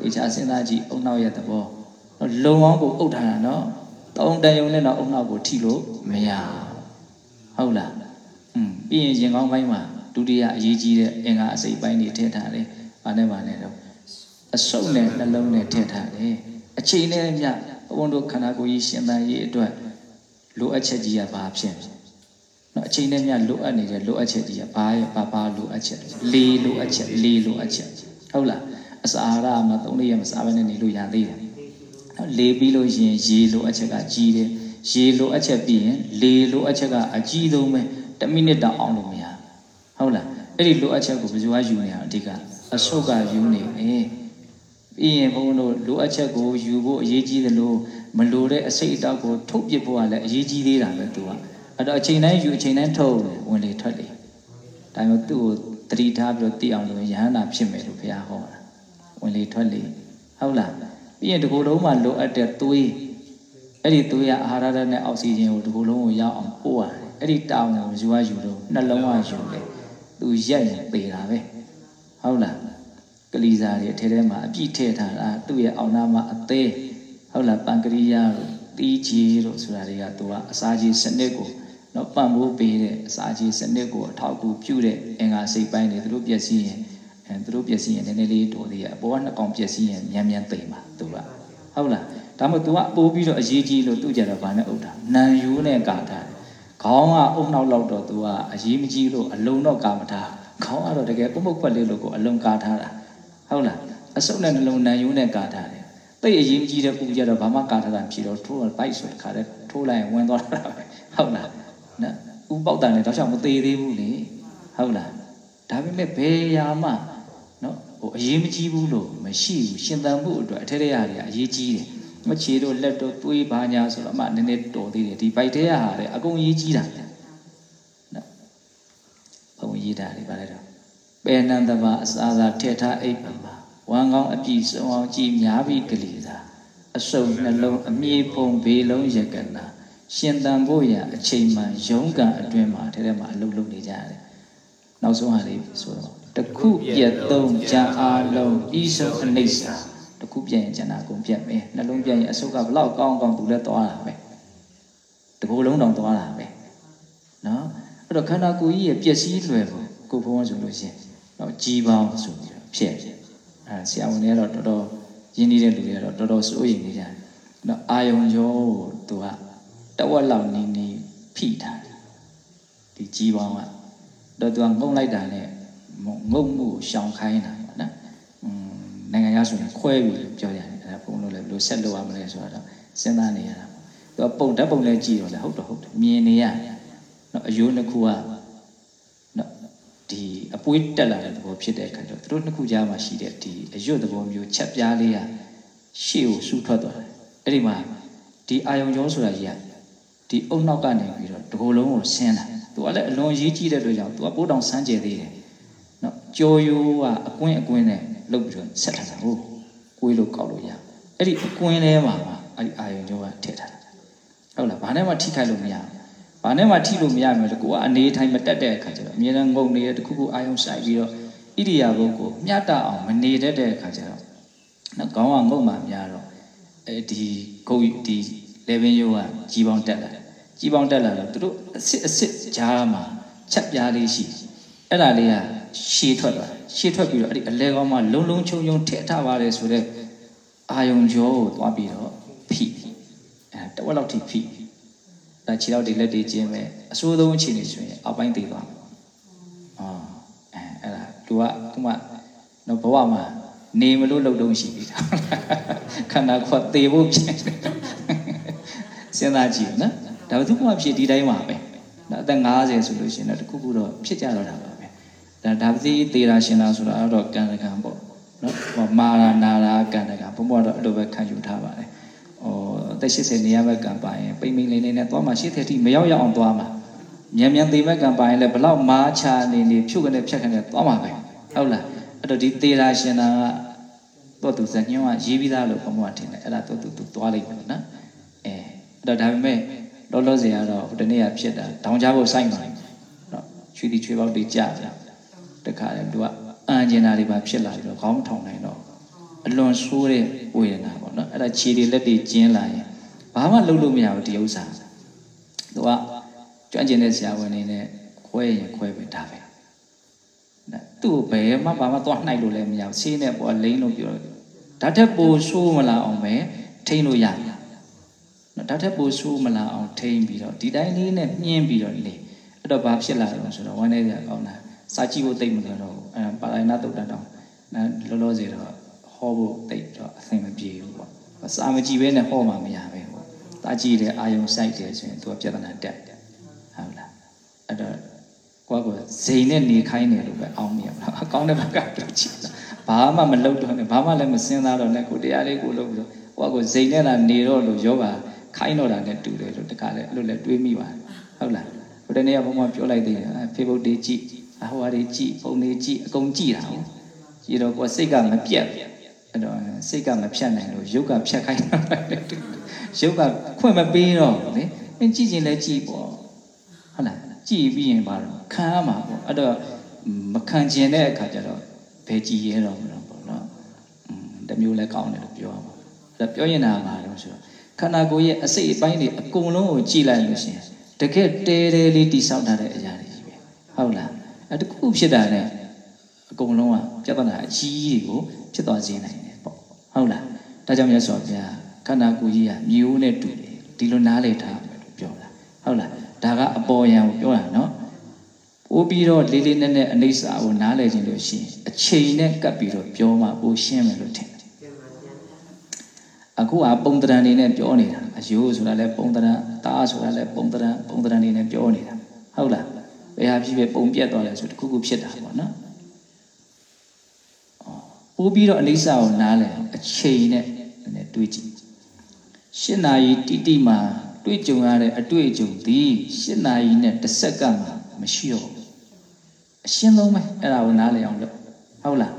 Speaker 1: တေချာစဉ်းစားကြည့်အုံနောက်ရဲ့သဘောလုံအောင်ကိုအုပ်ထားတာနော်တောင်းတန်ယုံနဲ့တော့အုံနောက်ကိုထိလို့မရဟုတ်လားอืมပြီးရင်ရင်ကောင်းပိုင်းမှာဒုတိယအရေးကြီးတဲ့အင်္ဂါအစိတ်ပိုင်းတွေထည့်ထားတယ်ဗာနဲ့ဗာနဲ့တော့အဆုပ်နဲ့နှလုံးနဲ့ထည့်ထားတယ်အချိန်နဲ့မြဘုန်းတို့ခန္ဓာကိုယ်ကြီးရှင်သန်ရေးအတွက်လိုအပ်ချက်ကြီးကဘာဖြစ်လဲ နော်အချိန်နဲ့မြလိုအပ်နေတဲ့လိုအပ်ချက်ကြီးကဘာရဲ့ဘာဘာလိုအပ်ချက်လေလိုအပ်ချက်လေလိုအပ်ချက်ဟုတ်လားအစာအာဟာရမှာသုံးလေးရမစားဘဲနဲ့နေလို့ရသေးတယ်နော်လေပြီးလို့ရှိရင်ရေလိုအပ်ချက်ကကြီးတယ်ရေလိုအပ်ချက်ပြီးရင်လေလိုအပ်ချက်ကအကြီးဆုံးပဲ1မိနစ်တောင်အောင်လို့မရဟုတ်လားအဲ့ဒီလိုအပ်ချက်ကိုဘယ်သူကယူနေရအဓိကအဆုတ်ကယူနေအေးပြီးရင်ဘုန်းတို့လိုအပ်ချက်ကိုယူဖို့အရေးကြီးတယ်လို့မလိုတဲ့အစိတ်အတောက်ကိုထုတ်ပစ်ဖို့ကလည်းအရေးကြီးသေးတာပဲသူက အဲ့တော့အချိန်တိုင်းယူအချိန်တိုင်းထုတ်ဝင်လေထွက်လေဒါမျိုးသူ့ကိုတတိထားပြီးတော့သိအောင်လို့ယဟန္တာဖြစ်မယ်လို့ဘုရားဟောတာဝင်လေထွက်လေဟုတ်လားပြီးရင်ဒီကိုယ်လုံးမှာလိုအပ်တဲ့သွေးအဲ့ဒီသွေးကအာဟာရနဲ့အောက်ဆီဂျင်ကိုဒီကိုယ်လုံးကိုရောက်အောင်ပို့ရတယ်အဲ့ဒီတောင်းကိုယူရယူတော့နှလုံးကယူတယ်သူရက်ရင်ပေတာပဲဟုတ်လားကလီစာတွေအထဲထဲမှာအပြည့်ထည့်ထားတာသူ့ရဲ့အောက်နာမှာအသေးဟုတ်လားပန်ကရိယာတို့တီးကြီးတို့ဆိုတာတွေကသူကအစာကြီးစနစ်ကို တော့ပံ့ပိုးပေးတဲ့အစာကြီးစနစ်ကိုအထောက်အကူပြုတဲ့အင်္ဂါစိတ်ပိုင်းတွေသူတို့ပြည့်စည်ရင်အဲသူတို့ပြည့်စည်ရင်နည်းနည်းလေးတော်သေးရဲ့အပေါ်ကနှစ်ကောင်ပြည့်စည်ရင်မြန်မြန်သိမ့်ပါသူကဟုတ်လားဒါမှမဟုတ် तू ကပိုးပြီးတော့အရေးကြီးလို့သူ့ကြတော့ဗာနဲ့အုပ်တာနံယူနဲ့ကာထားတယ်ခေါင်းကအုပ်နောက်လောက်တော့ तू ကအရေးမကြီးလို့အလုံးတော့ကာမထားခေါင်းကတော့တကယ်ပုံပုတ်ခွက်လေးလို့ကိုအလုံးကာထားတာဟုတ်လားအစုပ်နဲ့နှလုံးနံယူနဲ့ကာထားတယ်တိတ်အရေးမကြီးတဲ့ပူကြတော့ဘာမှကာထားတာဖြစ်တော့ထိုးတော့ဘိုက်ဆိုခါတဲ့ထိုးလိုက်ရင်ဝင်သွားတာပဲဟုတ်လားနော် ဥပေါက်တန်လည်းတော့ချောင်မသေးသေးဘူးလေဟုတ်လားဒါပေမဲ့ဘယ်ရာမှနော်ဟိုအရေးမကြီးဘူးလို့မရှိဘူးရှင်သန်မှုအတွက်အထက်ရရတွေအရေးကြီးတယ်မချေတို့လက်တို့သွေးဘာညာဆိုတော့မှနည်းနည်းတော်သေးတယ်ဒီဘိုက်ထဲရဟာတဲ့အကုန်ရေးကြီးတာနော်ဘုံရေးတာတွေပါလေတော့ပေနန္တဘာအစာသာထည့်ထားအိပ်ပံပါဝမ်းကောင်းအပြည့်စုံအောင်ကြည်များပြီးကလေးသာအစုံနှလုံးအမြေပုံဘေလုံးရကနာ ရှင်တန်ဖို့ရအချိန်မှရုံးကန်အတွင်းမှာထဲထဲမှာအလုပ်လုပ်နေကြရတယ်နောက်ဆုံးဟာလေးဆိုတော့တခုပြက်သုံးကြာအားလုံးဤဆုံးအနိစ္စတခုပြက်ရင်ကျန်တာကုန်ပြက်မယ်နှလုံးပြက်ရင်အဆုတ်ကဘလောက်ကောင်းကောင်းသူလည်းသွားတာပဲတကူလုံးတောင်သွားတာပဲနော်အဲ့တော့ခန္ဓာကိုယ်ကြီးရဲ့ပျက်စီးလွယ်ပုံကိုဘုံဆိုလို့ရှိရင်တော့ကြီးပေါင်းဆိုပြီးတော့ဖြစ်အဲဆရာဝန်တွေကတော့တော်တော်ရင်းနှီးတဲ့လူတွေကတော့တော်တော်စိုးရိမ်နေကြတယ်နော်အာယုံရောသူက တဝက်လောက်နေနေဖိထားတယ်ဒီကြီးပေါင်းကတော့သူကငုံလိုက်တာနဲ့ငုံမှုကိုရှောင်ခိုင်းတာပေါ့နော်อืมနိုင်ငံသားဆိုရင်ခွဲပြီးပြောရတယ်အဲဘုံလို့လည်းဘယ်လိုဆက်လုပ်ရမလဲဆိုတော့စဉ်းစားနေရတာပေါ့သူကပုံဓာတ်ပုံလည်းကြည့်တော့လေဟုတ်တော့ဟုတ်တယ်မြင်နေရတယ်နော်အယိုးနှစ်ခုကနော်ဒီအပွေးတက်လာတဲ့သဘောဖြစ်တဲ့အခါကျတော့သူတို့နှစ်ခုကြားမှာရှိတဲ့ဒီအယွတ်သဘောမျိုးချက်ပြားလေးကရှေ့ကိုဆူထွက်သွားတယ်အဲ့ဒီမှာဒီအာယုံကျောဆိုတာကြီးက ဒီအုံနောက်ကနေပြီးတော့တကိုယ်လုံးကိုဆင်းတာသူကလည်းအလွန်ရေးကြည့်တဲ့အတွက်ကြောင့်သူကပိုးတောင်ဆန်းကျယ်သေးတယ်နော်ကြော်ယိုးကအကွင်းအကွင်းနဲ့လှုပ်ပြီးတော့ဆက်ထားတာဟုတ်ကိုယ်လို့ကောက်လို့ရအဲ့ဒီအကွင်းထဲမှာပါအဲ့ဒီအာယုံကျောကထည့်ထားတာဟုတ်လားဘာနဲ့မှထိခိုက်လို့မရဘူးဘာနဲ့မှထိလို့မရမယ်ကိုကအနေထိုင်မတက်တဲ့အခါကျတော့အမြဲတမ်းငုံနေရတခုခုအာယုံဆိုင်ပြီးတော့ဣရိယာပုကိုမျှတအောင်မနေတတ်တဲ့အခါကျတော့နော်ခေါင်းကငုံမှများတော့အဲဒီဂုတ်ဒီလေဘင်းရိုးကကြီးပေါင်းတက်လာတယ် ကြီးပေါင်းတက်လာတော့သူတို့အစ်စ်အစ်စ်ကြားမှာချက်ပြားလေးရှိအဲ့ဒါလေးကရှည်ထွက်သွားရှည်ထွက်ပြီးတော့အဲ့ဒီအလဲကောင်းမှလုံလုံချုံချုံထည့်ထားပါတယ်ဆိုတော့အာယုံကြောကိုသွားပြီးတော့ဖိအဲတဝက်လောက်ထိဖိဒါခြေထောက်တွေလက်တွေကျင်းမဲ့အစိုးဆုံးအခြေအနေဆိုရင်အောက်ပိုင်းတည်သွားမှာအာအဲအဲ့ဒါသူကသူမှတော့ဘဝမှာနေမလို့လုံတုံးရှိပြီသားခန္ဓာခွက်သေဖို့ဖြစ်တယ်စဉ်းစားကြည့်နော် ဒါဘယ်သူမှဖြစ်ဒီတိုင်းပါပဲဒါအသက်50ဆိုလို့ရှိရင်တော့တခုခုတော့ဖြစ်ကြတော့တာပါပဲဒါဒါပတိသေတာရှင်တာဆိုတာတော့ကံတကံပေါ့နော်ဟောမာရာနာရာကံတကံဘုံဘတော့အဲ့လိုပဲခံယူထားပါတယ်ဟောအသက်80နေရဘက်ကံပါရင်ပိမ့်ပိမ့်လေးလေးနဲ့သွားမှ80ထိမရောက်ရအောင်သွားမှာမြန်မြန်သေဘက်ကံပါရင်လည်းဘလောက်မာချာနေနေဖြုတ်ကနေဖြတ်ကနေသွားမှာပဲဟုတ်လားအဲ့တော့ဒီသေတာရှင်တာကတော့သူဇညောကရေးပြီးသားလို့ဘုံဘကထင်တယ်အဲ့ဒါတော့သူသူသွားလိုက်မယ်နော်အဲအဲ့တော့ဒါပေမဲ့ လောလောဆယ်ကတော့ဟိုတနေ့ကဖြစ်တာတောင်းကြဖို့စိုက်မှာနော်ချွေးတီချွေးပေါက်တွေကြာကြတခါလေသူကအန်ဂျင်နာတွေပါဖြစ်လာပြီးတော့ခေါင်းမထောင်နိုင်တော့အလွန်ဆိုးတဲ့ဝေဒနာပေါ့နော်အဲ့ဒါခြေတွေလက်တွေကျင်းလာရင်ဘာမှလုပ်လို့မရဘူးဒီဥစ္စာသူကကြွန့်ကျင်တဲ့ဆရာဝန်နေနဲ့ခွဲရင်ခွဲပဲဒါပဲနော်သူ့ဘယ်မှဘာမှသွားနှိုက်လို့လည်းမရဘူးဆေးနဲ့ပေါ်လိမ့်လို့ပြောဒါထက်ပိုဆိုးမလာအောင်ပဲထိန်းလို့ရတယ် နော်ဒါထက်ပိုဆိုးမလာအောင်ထိန်းပြီးတော့ဒီတိုင်းလေးနဲ့ညှင်းပြီးတော့လေအဲ့တော့ဘာဖြစ်လာလဲဆိုတော့ဝမ်းနေကြကောင်းတာစာကြည့်ဖို့တိတ်မလို့တော့အဲပါဠိနာတုတ်တတောင်းနော်လောလောဆယ်တော့ဟောဖို့တိတ်တော့အဆင်မပြေဘူးပေါ့စာမကြည့်ဘဲနဲ့ဟောမှမရပဲပေါ့တာကြည့်တယ်အာယုံစိုက်တယ်ဆိုရင်သူကပြဿနာတက်ဟုတ်လားအဲ့တော့ကိုယ့်ကိုဇိမ်နဲ့နေခိုင်းတယ်လို့ပဲအောင်းမိရမှာအကောင်းတဲ့ဘက်ကပြောချင်တာဘာမှမလုပ်တော့နဲ့ဘာမှလည်းမစင်သားတော့နဲ့ကိုတရားလေးကိုလုပ်ပြီးတော့ကိုယ့်ကိုဇိမ်နဲ့လာနေတော့လို့ယောဂ ခိုင်းတော့တာနဲ့တူတယ်လို့တခါလဲအဲ့လိုလဲတွေးမိပါတယ်ဟုတ်လားဟိုတနေ့ကဘုံမပြောလိုက်သေးတယ် Facebook တွေကြည့်အဟိုဟာတွေကြည့်ပုံတွေကြည့်အကုန်ကြည့်တာဟုတ်ကြည့်တော့ကိုယ်စိတ်ကမပြတ်အဲ့တော့စိတ်ကမဖြတ်နိုင်လို့ရုပ်ကဖြတ်ခိုင်းတာရုပ်ကခွင့်မပေးတော့လေအင်းကြည့်ခြင်းလဲကြည့်ပေါ့ဟုတ်လားကြည့်ပြီးရင်ပါတော့ခံရမှာပေါ့အဲ့တော့မခံခြင်းတဲ့အခါကျတော့ဘယ်ကြည်ရဲတော့မလို့ပေါ့နော်อืมတမျိုးလဲကောင်းတယ်လို့ပြောရမှာအဲ့တော့ပြောရင်တာပါတော့ဆိုတော့ ခန္ဓာကိုယ်ရဲ့အစိတ်အပိုင်းတွေအကုန်လုံးကိုကြည့်လိုက်လို့ရှိရင်တကယ်တဲတဲလေးတိဆောက်ထားတဲ့အရာတွေကြီးပဲဟုတ်လားအဲ့တခုဖြစ်တာနဲ့အကုန်လုံးကပြဿနာအကြီးတွေကိုဖြစ်သွားစေနိုင်တယ်ပေါ့ဟုတ်လားဒါကြောင့်မြတ်စွာဘုရားခန္ဓာကိုယ်ကြီးကမျိုးနဲ့တူတယ်ဒီလိုနားလည်ထားမယ်လို့ပြောတာဟုတ်လားဒါကအပေါ်ယံကိုပြောတာနော်ပိုးပြီးတော့လေးလေးနက်နက်အနိစ္စကိုနားလည်ခြင်းလို့ရှိရင်အချိန်နဲ့ကပ်ပြီးတော့ပြောမှပိုရှင်းမယ်လို့ထင်တယ် အခုကပုံတရံနေနဲ့ပြောနေတာအယိုးဆိုတာလဲပုံတရံတားဆိုတာလဲပုံတရံပုံတရံနေနဲ့ပြောနေတာဟုတ်လားဘယ်ဟာဖြစ်ဖြစ်ပုံပြတ်သွားလဲဆိုတခုခုဖြစ်တာပေါ့နော်ပိုးပြီးတော့အနိစ္စကိုနားလည်အချိန်နဲ့နဲ့တွေးကြည့်ရှင်းနာရီတိတိမှာတွေ့ကြုံရတဲ့အတွေ့အကြုံသည်ရှင်းနာရီနဲ့တစ်စက္ကန့်မှာမရှိတော့ဘူးအရှင်းဆုံးပဲအဲ့ဒါကိုနားလည်အောင်လုပ်ဟုတ်လား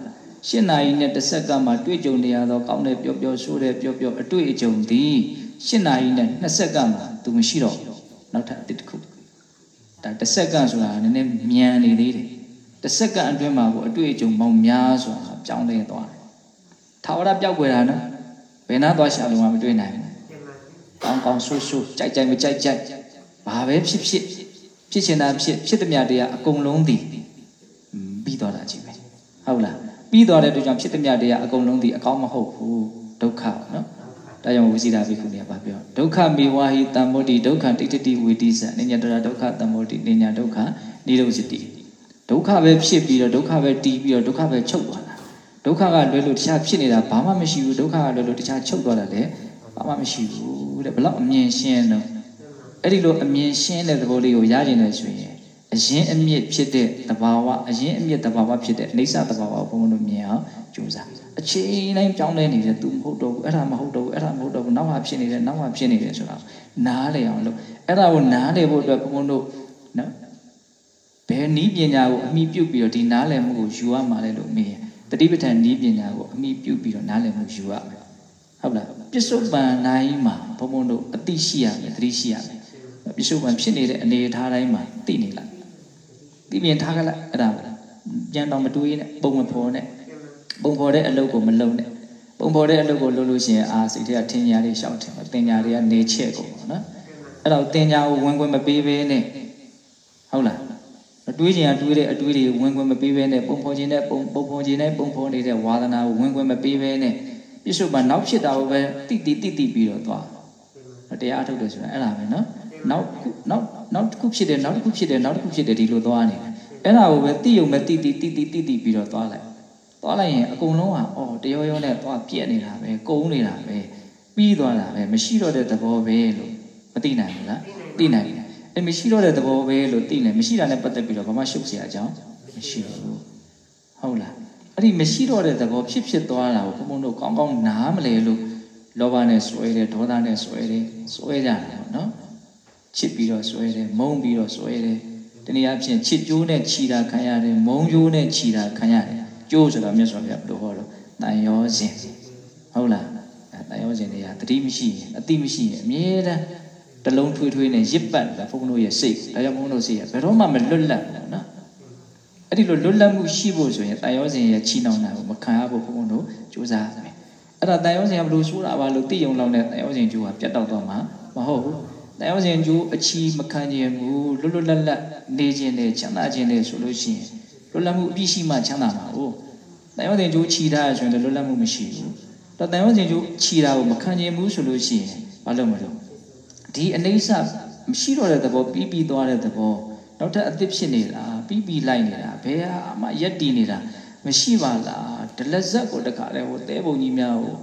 Speaker 1: ရှင်းနာရီနဲ့တစ်စက္ကန့်မှာတွေ့ကြုံနေရသောကောင်းတဲ့ပျော်ပျော်ဆိုးတဲ့ပျော်ပျော်အတွေ့အကြုံသည်ရှင်းနာရီနဲ့နှစ်စက္ကန့်မှာသူမရှိတော့ဘူးနောက်ထပ်အတစ်တစ်ခုဒါတစ်စက္ကန့်ဆိုတာနည်းနည်းမြန်နေသေးတယ်တစ်စက္ကန့်အတွင်းမှာကိုအတွေ့အကြုံပေါင်းများစွာပြောင်းလဲသွားတယ်ထာဝရပြောက်ွယ်တာနော်ဘယ်နာသွားရှာလို့မှမတွေ့နိုင်ဘူးကောင်းကောင်းဆိုးဆိုးကြိုက်ကြိုက်မကြိုက်ကြိုက်ဘာပဲဖြစ်ဖြစ်ဖြစ်ချင်တာဖြစ်ဖြစ်သမျှတရားအကုန်လုံးတည်ပြီးသွားတာကြီးပဲဟုတ်လား ပြီးသွားတဲ့အတွက်ကြောင့်ဖြစ်သမျှတရားအကုန်လုံးတည်အကောင်းမဟုတ်ဘူးဒုက္ခနော်ဒါကြောင့်ဝိဇိတာဘိက္ခုနေကပြောဒုက္ခမေဝဟိတမ္မောတိဒုက္ခတိတ္တိဝိတိသနိညာတရာဒုက္ခတမ္မောတိနိညာဒုက္ခနိရောဇတိဒုက္ခပဲဖြစ်ပြီးတော့ဒုက္ခပဲတီးပြီးတော့ဒုက္ခပဲချုပ်သွားတာဒုက္ခကလွယ်လို့တခြားဖြစ်နေတာဘာမှမရှိဘူးဒုက္ခကလွယ်လို့တခြားချုပ်သွားတာလည်းဘာမှမရှိဘူးတဲ့ဘလောက်အမြင်ရှင်းတော့အဲ့ဒီလိုအမြင်ရှင်းတဲ့သဘောလေးကိုရကျင်နေဆိုရင် အရင်အမြင့်ဖြစ်တဲ့သဘာဝအရင်အမြင့်သဘာဝဖြစ်တဲ့အိဋ္ဌသဘာဝကိုဘုံဘုံတို့မြင်အောင်ကြိုးစားအချိန်တိုင်းပြောင်းလဲနေတယ်သူမဟုတ်တော့ဘူးအဲ့ဒါမဟုတ်တော့ဘူးအဲ့ဒါမဟုတ်တော့ဘူးနောက်မှဖြစ်နေတယ်နောက်မှဖြစ်နေတယ်ဆိုတာနားလေအောင်လို့အဲ့ဒါကိုနားလေဖို့အတွက်ဘုံဘုံတို့နော်ဘယ်နည်းပညာကိုအမိပြုတ်ပြီးတော့ဒီနားလည်မှုကိုယူရမှာလဲလို့မေးရင်တတိပဋ္ဌာန်နည်းပညာကိုအမိပြုတ်ပြီးတော့နားလည်မှုယူရမယ်ဟုတ်လားပစ္စုပန်တိုင်းမှာဘုံဘုံတို့အတိရှိရမယ်တတိရှိရမယ်ပစ္စုပန်ဖြစ်နေတဲ့အနေအထားတိုင်းမှာသိနေလိုက် သိမြင်ထားကြလိုက်အဲ့ဒါပြန်တော့မတွေးနဲ့ပုံမဖော်နဲ့ပုံဖော်တဲ့အလုပ်ကိုမလုပ်နဲ့ပုံဖော်တဲ့အလုပ်ကိုလုပ်လို့ရှိရင်အာစိတ်ထဲကထင်ညာလေးရှောက်တယ်တင်ညာတွေကနေချက်ကုန်ပေါ့နော်အဲ့တော့တင်ညာကိုဝင်ခွင့်မပေးဘဲနဲ့ဟုတ်လားတွေးခြင်းကတွေးတဲ့အတွေးတွေဝင်ခွင့်မပေးဘဲနဲ့ပုံဖော်ခြင်းနဲ့ပုံပုံဖော်ခြင်းနဲ့ပုံဖော်နေတဲ့ဝါဒနာကိုဝင်ခွင့်မပေးဘဲနဲ့ပြစ္ဆုတ်ပန်နောက်ဖြစ်တာကိုပဲတိတိတိတိပြီးတော့သွားတရားအထုတ်တယ်ဆိုတာအဲ့ဒါပဲနော် နောက်နောက်နောက်တစ်ခုဖြစ်တယ်နောက်တစ်ခုဖြစ်တယ်နောက်တစ်ခုဖြစ်တယ်ဒီလိုသွားနေတယ်အဲ့ဒါကိုပဲတိယုံပဲတိတိတိတိတိတိပြီးတော့သွားလိုက်သွားလိုက်ရင်အကုန်လုံးကအော်တရောရောနဲ့သွားပြက်နေတာပဲကုန်းနေတာပဲပြီးသွားတာပဲမရှိတော့တဲ့သဘောပဲလို့မသိနိုင်ဘူးလားသိနိုင်တယ်အဲမရှိတော့တဲ့သဘောပဲလို့သိနေမရှိတာနဲ့ပတ်သက်ပြီးတော့ဘာမှရှုပ်စရာအကြောင်းမရှိဘူးဟုတ်လားအဲ့ဒီမရှိတော့တဲ့သဘောဖြစ်ဖြစ်သွားတာကိုဘုံဘုံတို့ကောင်းကောင်းနားမလဲလို့လောဘနဲ့စွဲတယ်ဒေါသနဲ့စွဲတယ်စွဲကြတယ်နော် ချစ်ပြီးတော့စွဲတယ်မုန်းပြီးတော့စွဲတယ်တနည်းအားဖြင့်ချစ်ကြိုးနဲ့ခြီတာခံရတယ်မုန်းကြိုးနဲ့ခြီတာခံရတယ်ကြိုးဆိုတာမြတ်စွာဘုရားဘယ်လိုဟောတော့တန်ရောစဉ်ဟုတ်လားအဲတန်ရောစဉ်တွေကတတိမရှိရင်အတိမရှိရင်အမြဲတမ်းတလုံးထွေးထွေးနဲ့ရစ်ပတ်တာဘုန်းတို့ရဲ့စိတ်ဒါကြောင့်ဘုန်းတို့စိတ်ကဘယ်တော့မှမလွတ်လပ်ဘူးနော်အဲ့ဒီလိုလွတ်လပ်မှုရှိဖို့ဆိုရင်တန်ရောစဉ်ရဲ့ချီနှောင်တာကိုမခံရဖို့ဘုန်းတို့စူးစမ်းမယ်အဲ့ဒါတန်ရောစဉ်ကဘယ်လိုဆိုတာပါလို့သိုံလောက်နဲ့တန်ရောစဉ်ကျိုးကပြတ်တော့တော့မှာမဟုတ်ဘူး တန်ရောစဉ်ကျိုးအချီမခံခြင်းဘူးလွတ်လွတ်လပ်လပ်နေခြင်းနဲ့ချမ်းသာခြင်းနဲ့ဆိုလို့ရှိရင်လွတ်လပ်မှုအပြည့်ရှိမှချမ်းသာမှာဟုတ်တန်ရောစဉ်ကျိုးချီထားရဆိုရင်လွတ်လပ်မှုမရှိဘူးတော့တန်ရောစဉ်ကျိုးချီတာကိုမခံခြင်းဘူးဆိုလို့ရှိရင်ဘာလို့မလုပ်ဒီအနေဆမရှိတော့တဲ့သဘောပြီးပြီးသွားတဲ့သဘောနောက်ထပ်အသစ်ဖြစ်နေတာပြီးပြီးလိုက်နေတာဘယ်ဟာမှရက်တည်နေတာမရှိပါလားဒလက်ဇက်ကိုတခါလဲဟိုတဲပုံကြီးများကို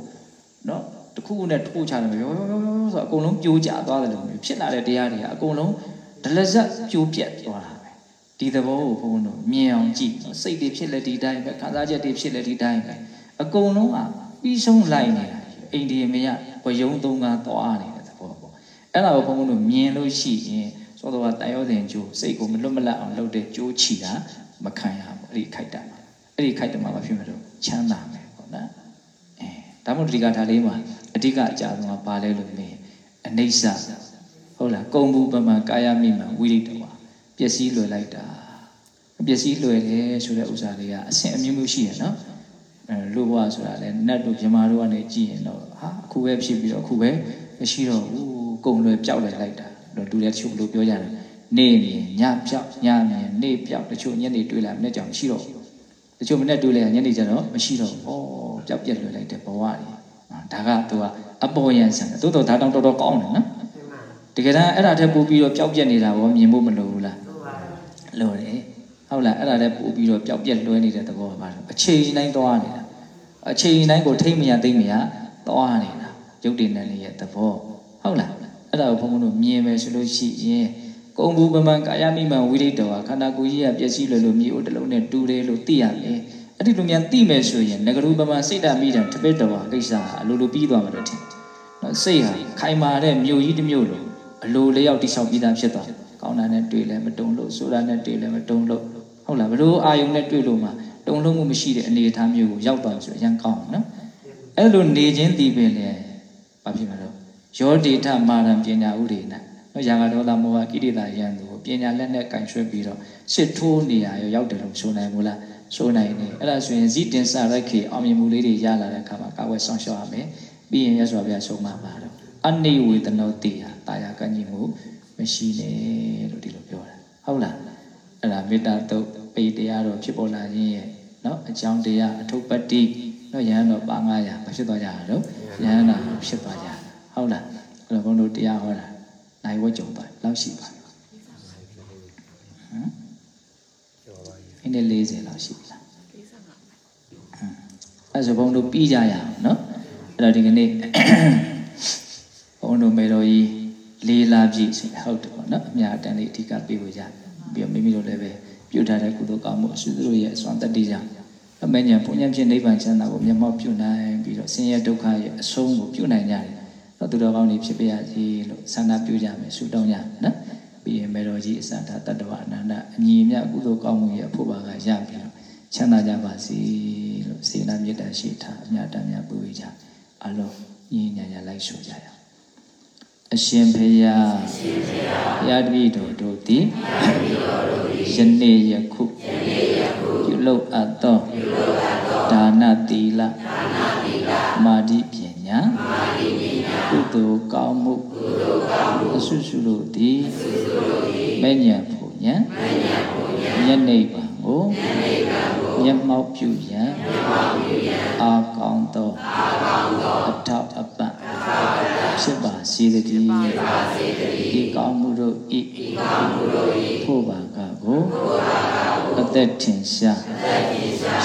Speaker 1: နော် တခုခုနဲ့ထိုးချတယ်ရောရောရောရောဆိုအကုန်လုံးပြိုးကျသွားတယ်လို့မျိုးဖြစ်လာတဲ့တရားတွေကအကုန်လုံးဒလက်ဇက်ပြိုးပြက်သွားတာပဲဒီသဘောကိုဘုန်းတို့မြင်အောင်ကြည့်စိတ်တွေဖြစ်လက်ဒီတိုင်းပဲခံစားချက်တွေဖြစ်လက်ဒီတိုင်းပဲအကုန်လုံးကပြီးဆုံးလိုက်နေတာအိန္ဒိယမယဘယုံသုံးကားသွားနေတဲ့သဘောပေါ့အဲ့ဒါကိုဘုန်းတို့မြင်လို့ရှိရင်သောတော်ကတန်ရောစဉ်ကျိုးစိတ်ကိုမလွတ်မလပ်အောင်လုပ်တဲ့ကျိုးချီတာမခံရဘူးအဲ့ဒီခိုက်တာအဲ့ဒီခိုက်တယ်မှာမဖြစ်မလို့ချမ်းသာမယ်ပေါ့နော်အဲဒါမို့ဒီကထားလေးမှာ အဓိကအကြဆုံးကဘာလဲလို့မေးအနိစ္စဟုတ်လားကုံဘူးပမာကာယမိမဝိရိတဝါပျက်စီးလွယ်လိုက်တာပျက်စီးလွယ်တယ်ဆိုတဲ့ဥစ္စာတွေကအဆင့်အမျိုးမျိုးရှိရနော်အဲလူဘဝဆိုတာလဲနတ်တို့မြမာတို့ကနေကြည့်ရင်တော့ဟာအခုပဲဖြစ်ပြီးတော့အခုပဲမရှိတော့ဘူးကုံလွယ်ပျောက်လွယ်လိုက်တာတော့လူတွေတချို့ဘယ်လိုပြောကြလဲနေမြင်ညပျောက်ညမြင်နေပျောက်တချို့ညနေတွေးလာမနေ့ကြောင်မရှိတော့ဘူးတချို့မနေ့တွေးလိုက်ညနေကျတော့မရှိတော့ဘူးဩပျောက်ပြက်လွယ်လိုက်တဲ့ဘဝတွေ ဒါကသူကအပေါ်ယံဆန်တယ်သို့တော့ဒါတောင်တော်တော်ကောင်းတယ်နော်တကယ်တမ်းအဲ့ဒါထက်ပိုပြီးတော့ပျောက်ပြက်နေတာဘောမြင်ဖို့မလိုဘူးလားလိုတယ်ဟုတ်လားအဲ့ဒါလည်းပို့ပြီးတော့ပျောက်ပြက်လွဲနေတဲ့သဘောကပါတော့အချိန်တိုင်းသွားနေတာအချိန်တိုင်းကိုထိမ့်မရသိမ့်မရသွားနေတာရုပ်တည်နေရဲ့သဘောဟုတ်လားအဲ့ဒါကိုဘုန်းဘုန်းတို့မြင်မယ်ဆိုလို့ရှိရင်ကုံဘူးပမန်ကာယမိမံဝိရိတဝါခန္ဓာကိုယ်ကြီးကပျက်စီးလွယ်လို့မြေအိုးတစ်လုံးနဲ့တူတယ်လို့သိရတယ် အဲ့ဒီလိုမြန်သိမယ်ဆိုရင်ငကရူပမန်စိတ်ဓာမိတံတပိတ္တဝါကိစ္စဟာအလိုလိုပြီးသွားမှာတော့ထင်နော်စိတ်ဟာခိုင်မာတဲ့မြို့ကြီးတစ်မြို့လိုအလိုလျောက်တိဆောက်ပြီးသားဖြစ်သွားကောင်းတာနဲ့တွေ့လဲမတုံလို့ဆိုတာနဲ့တွေ့လဲမတုံလို့ဟုတ်လားဘလို့အာယုံနဲ့တွေ့လို့မှတုံလုံးမှုမရှိတဲ့အနေအထားမျိုးကိုရောက်သွားဆိုအရင်ကောင်းနော်အဲ့လိုနေခြင်းတည်ပင်လေဘာဖြစ်မှာတော့ယောဒေထမာရံပညာဥဒေနနော်ယာဂဒေါသမောဟကိရိတာယံသူပညာလက်နဲ့ကင်ဆွဲပြီးတော့စစ်ထိုးနေရရောရောက်တယ်လို့ဆိုနိုင်မို့လား ဆိုနိုင်တယ်အဲ့ဒါဆိုရင်ဇိတင်စရက်ခေအောင်မြင်မှုလေးတွေရလာတဲ့အခါမှာကာဝယ်ဆောင်ရှောက်ရမယ်ပြီးရင်ရသော်ဗျာဆုံးမပါတော့အနေဝေဒနောတိဟာတာယာကံကြီးမှုမရှိနဲ့လို့ဒီလိုပြောတာဟုတ်လားအဲ့ဒါမေတ္တာတုတ်ပေတရားတော်ဖြစ်ပေါ်လာခြင်းရဲ့နော်အကြောင်းတရားအထုပ္ပတ္တိနော်ယဟန်တော်ပါ900မဖြစ်သွားကြတာတော့ယဟန်တော်ဖြစ်သွားကြဟုတ်လားအဲ့တော့ဘုန်းတို့တရားဟောတာနိုင်ဝတ်ကြုံသွားလောက်ရှိပါဟမ် အင်း40လောက်ရှိပြီလားအဲ့ဆိုဘုန်းတို့ပြီးကြရအောင်နော်အဲ့တော့ဒီကနေ့ဘုန်းတို့မေတော်ကြီးလေးလာပြည့်ဆိုဟုတ်တယ်ပေါ့နော်အများအတန်းလေးအဓိကပြေးဖို့ကြပြီးတော့မိမိတို့လည်းပဲပြုထားတဲ့ကုသိုလ်ကောင်းမှုအစုတို့ရဲ့အစွမ်းတတ္တိကြောင့်အမေညာဘုညာဖြင့်နိဗ္ဗာန်ချမ်းသာကိုမျက်မှောက်ပြုနိုင်ပြီးတော့ဆင်းရဲဒုက္ခရဲ့အဆုံးကိုပြုနိုင်ကြတယ်တော့သူတော်ကောင်းတွေဖြစ်ပါရစေလို့ဆန္ဒပြုကြမယ်ဆုတောင်းကြနော် ပြီးရင်မေတော်ကြီးအစံထာတတ္တဝအနန္တအညီအမျှကုသိုလ်ကောင်းမှုရဲ့အဖို့ပါကရပြီးတော့ချမ်းသာကြပါစေလို့စေနာမေတ္တာရှိထားအမြတ်တမ်းများပူဝေးကြအလုံးညီညာညာလိုက်ဆိုကြရအောင်အရှင်ဖေယဘုရားတပည့်တော်တို့သည်ယနေ့ယခုပြုလုပ်အပ်သောဒါနသီလမာဓိပညာ ကုသိုလ်ကောင်းမှုအဆုစုတို့သည်မဲ့ညာဖို့ဉဏ်မျက်နိဗ္ဗာန်ကိုမျက်မှောက်ပြုရန်အာကောင်းသောအထောက်အပံ့ဖြစ်ပါစေတည်းဒီကောင်းမှုတို့ဤဖို့ပါကကို အသက်ထင်ရှား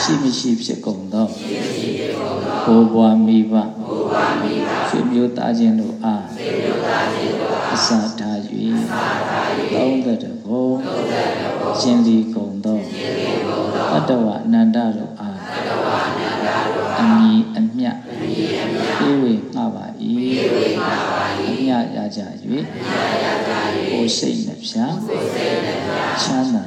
Speaker 1: ရှိမရှိဖြစ်ကုန်သောဘိုးဘွားမိဘဆွေမျိုးသားချင်းတို့အားအစာထား၍သုံးသက်တဘောရှင်လီကုန်သောတတဝအနန္တတို့အားအမိအမြတ်ပြေဝေငှပါ၏အမြတ်ရကြ၍ကိုယ်စိတ်နှပြချမ်းသာ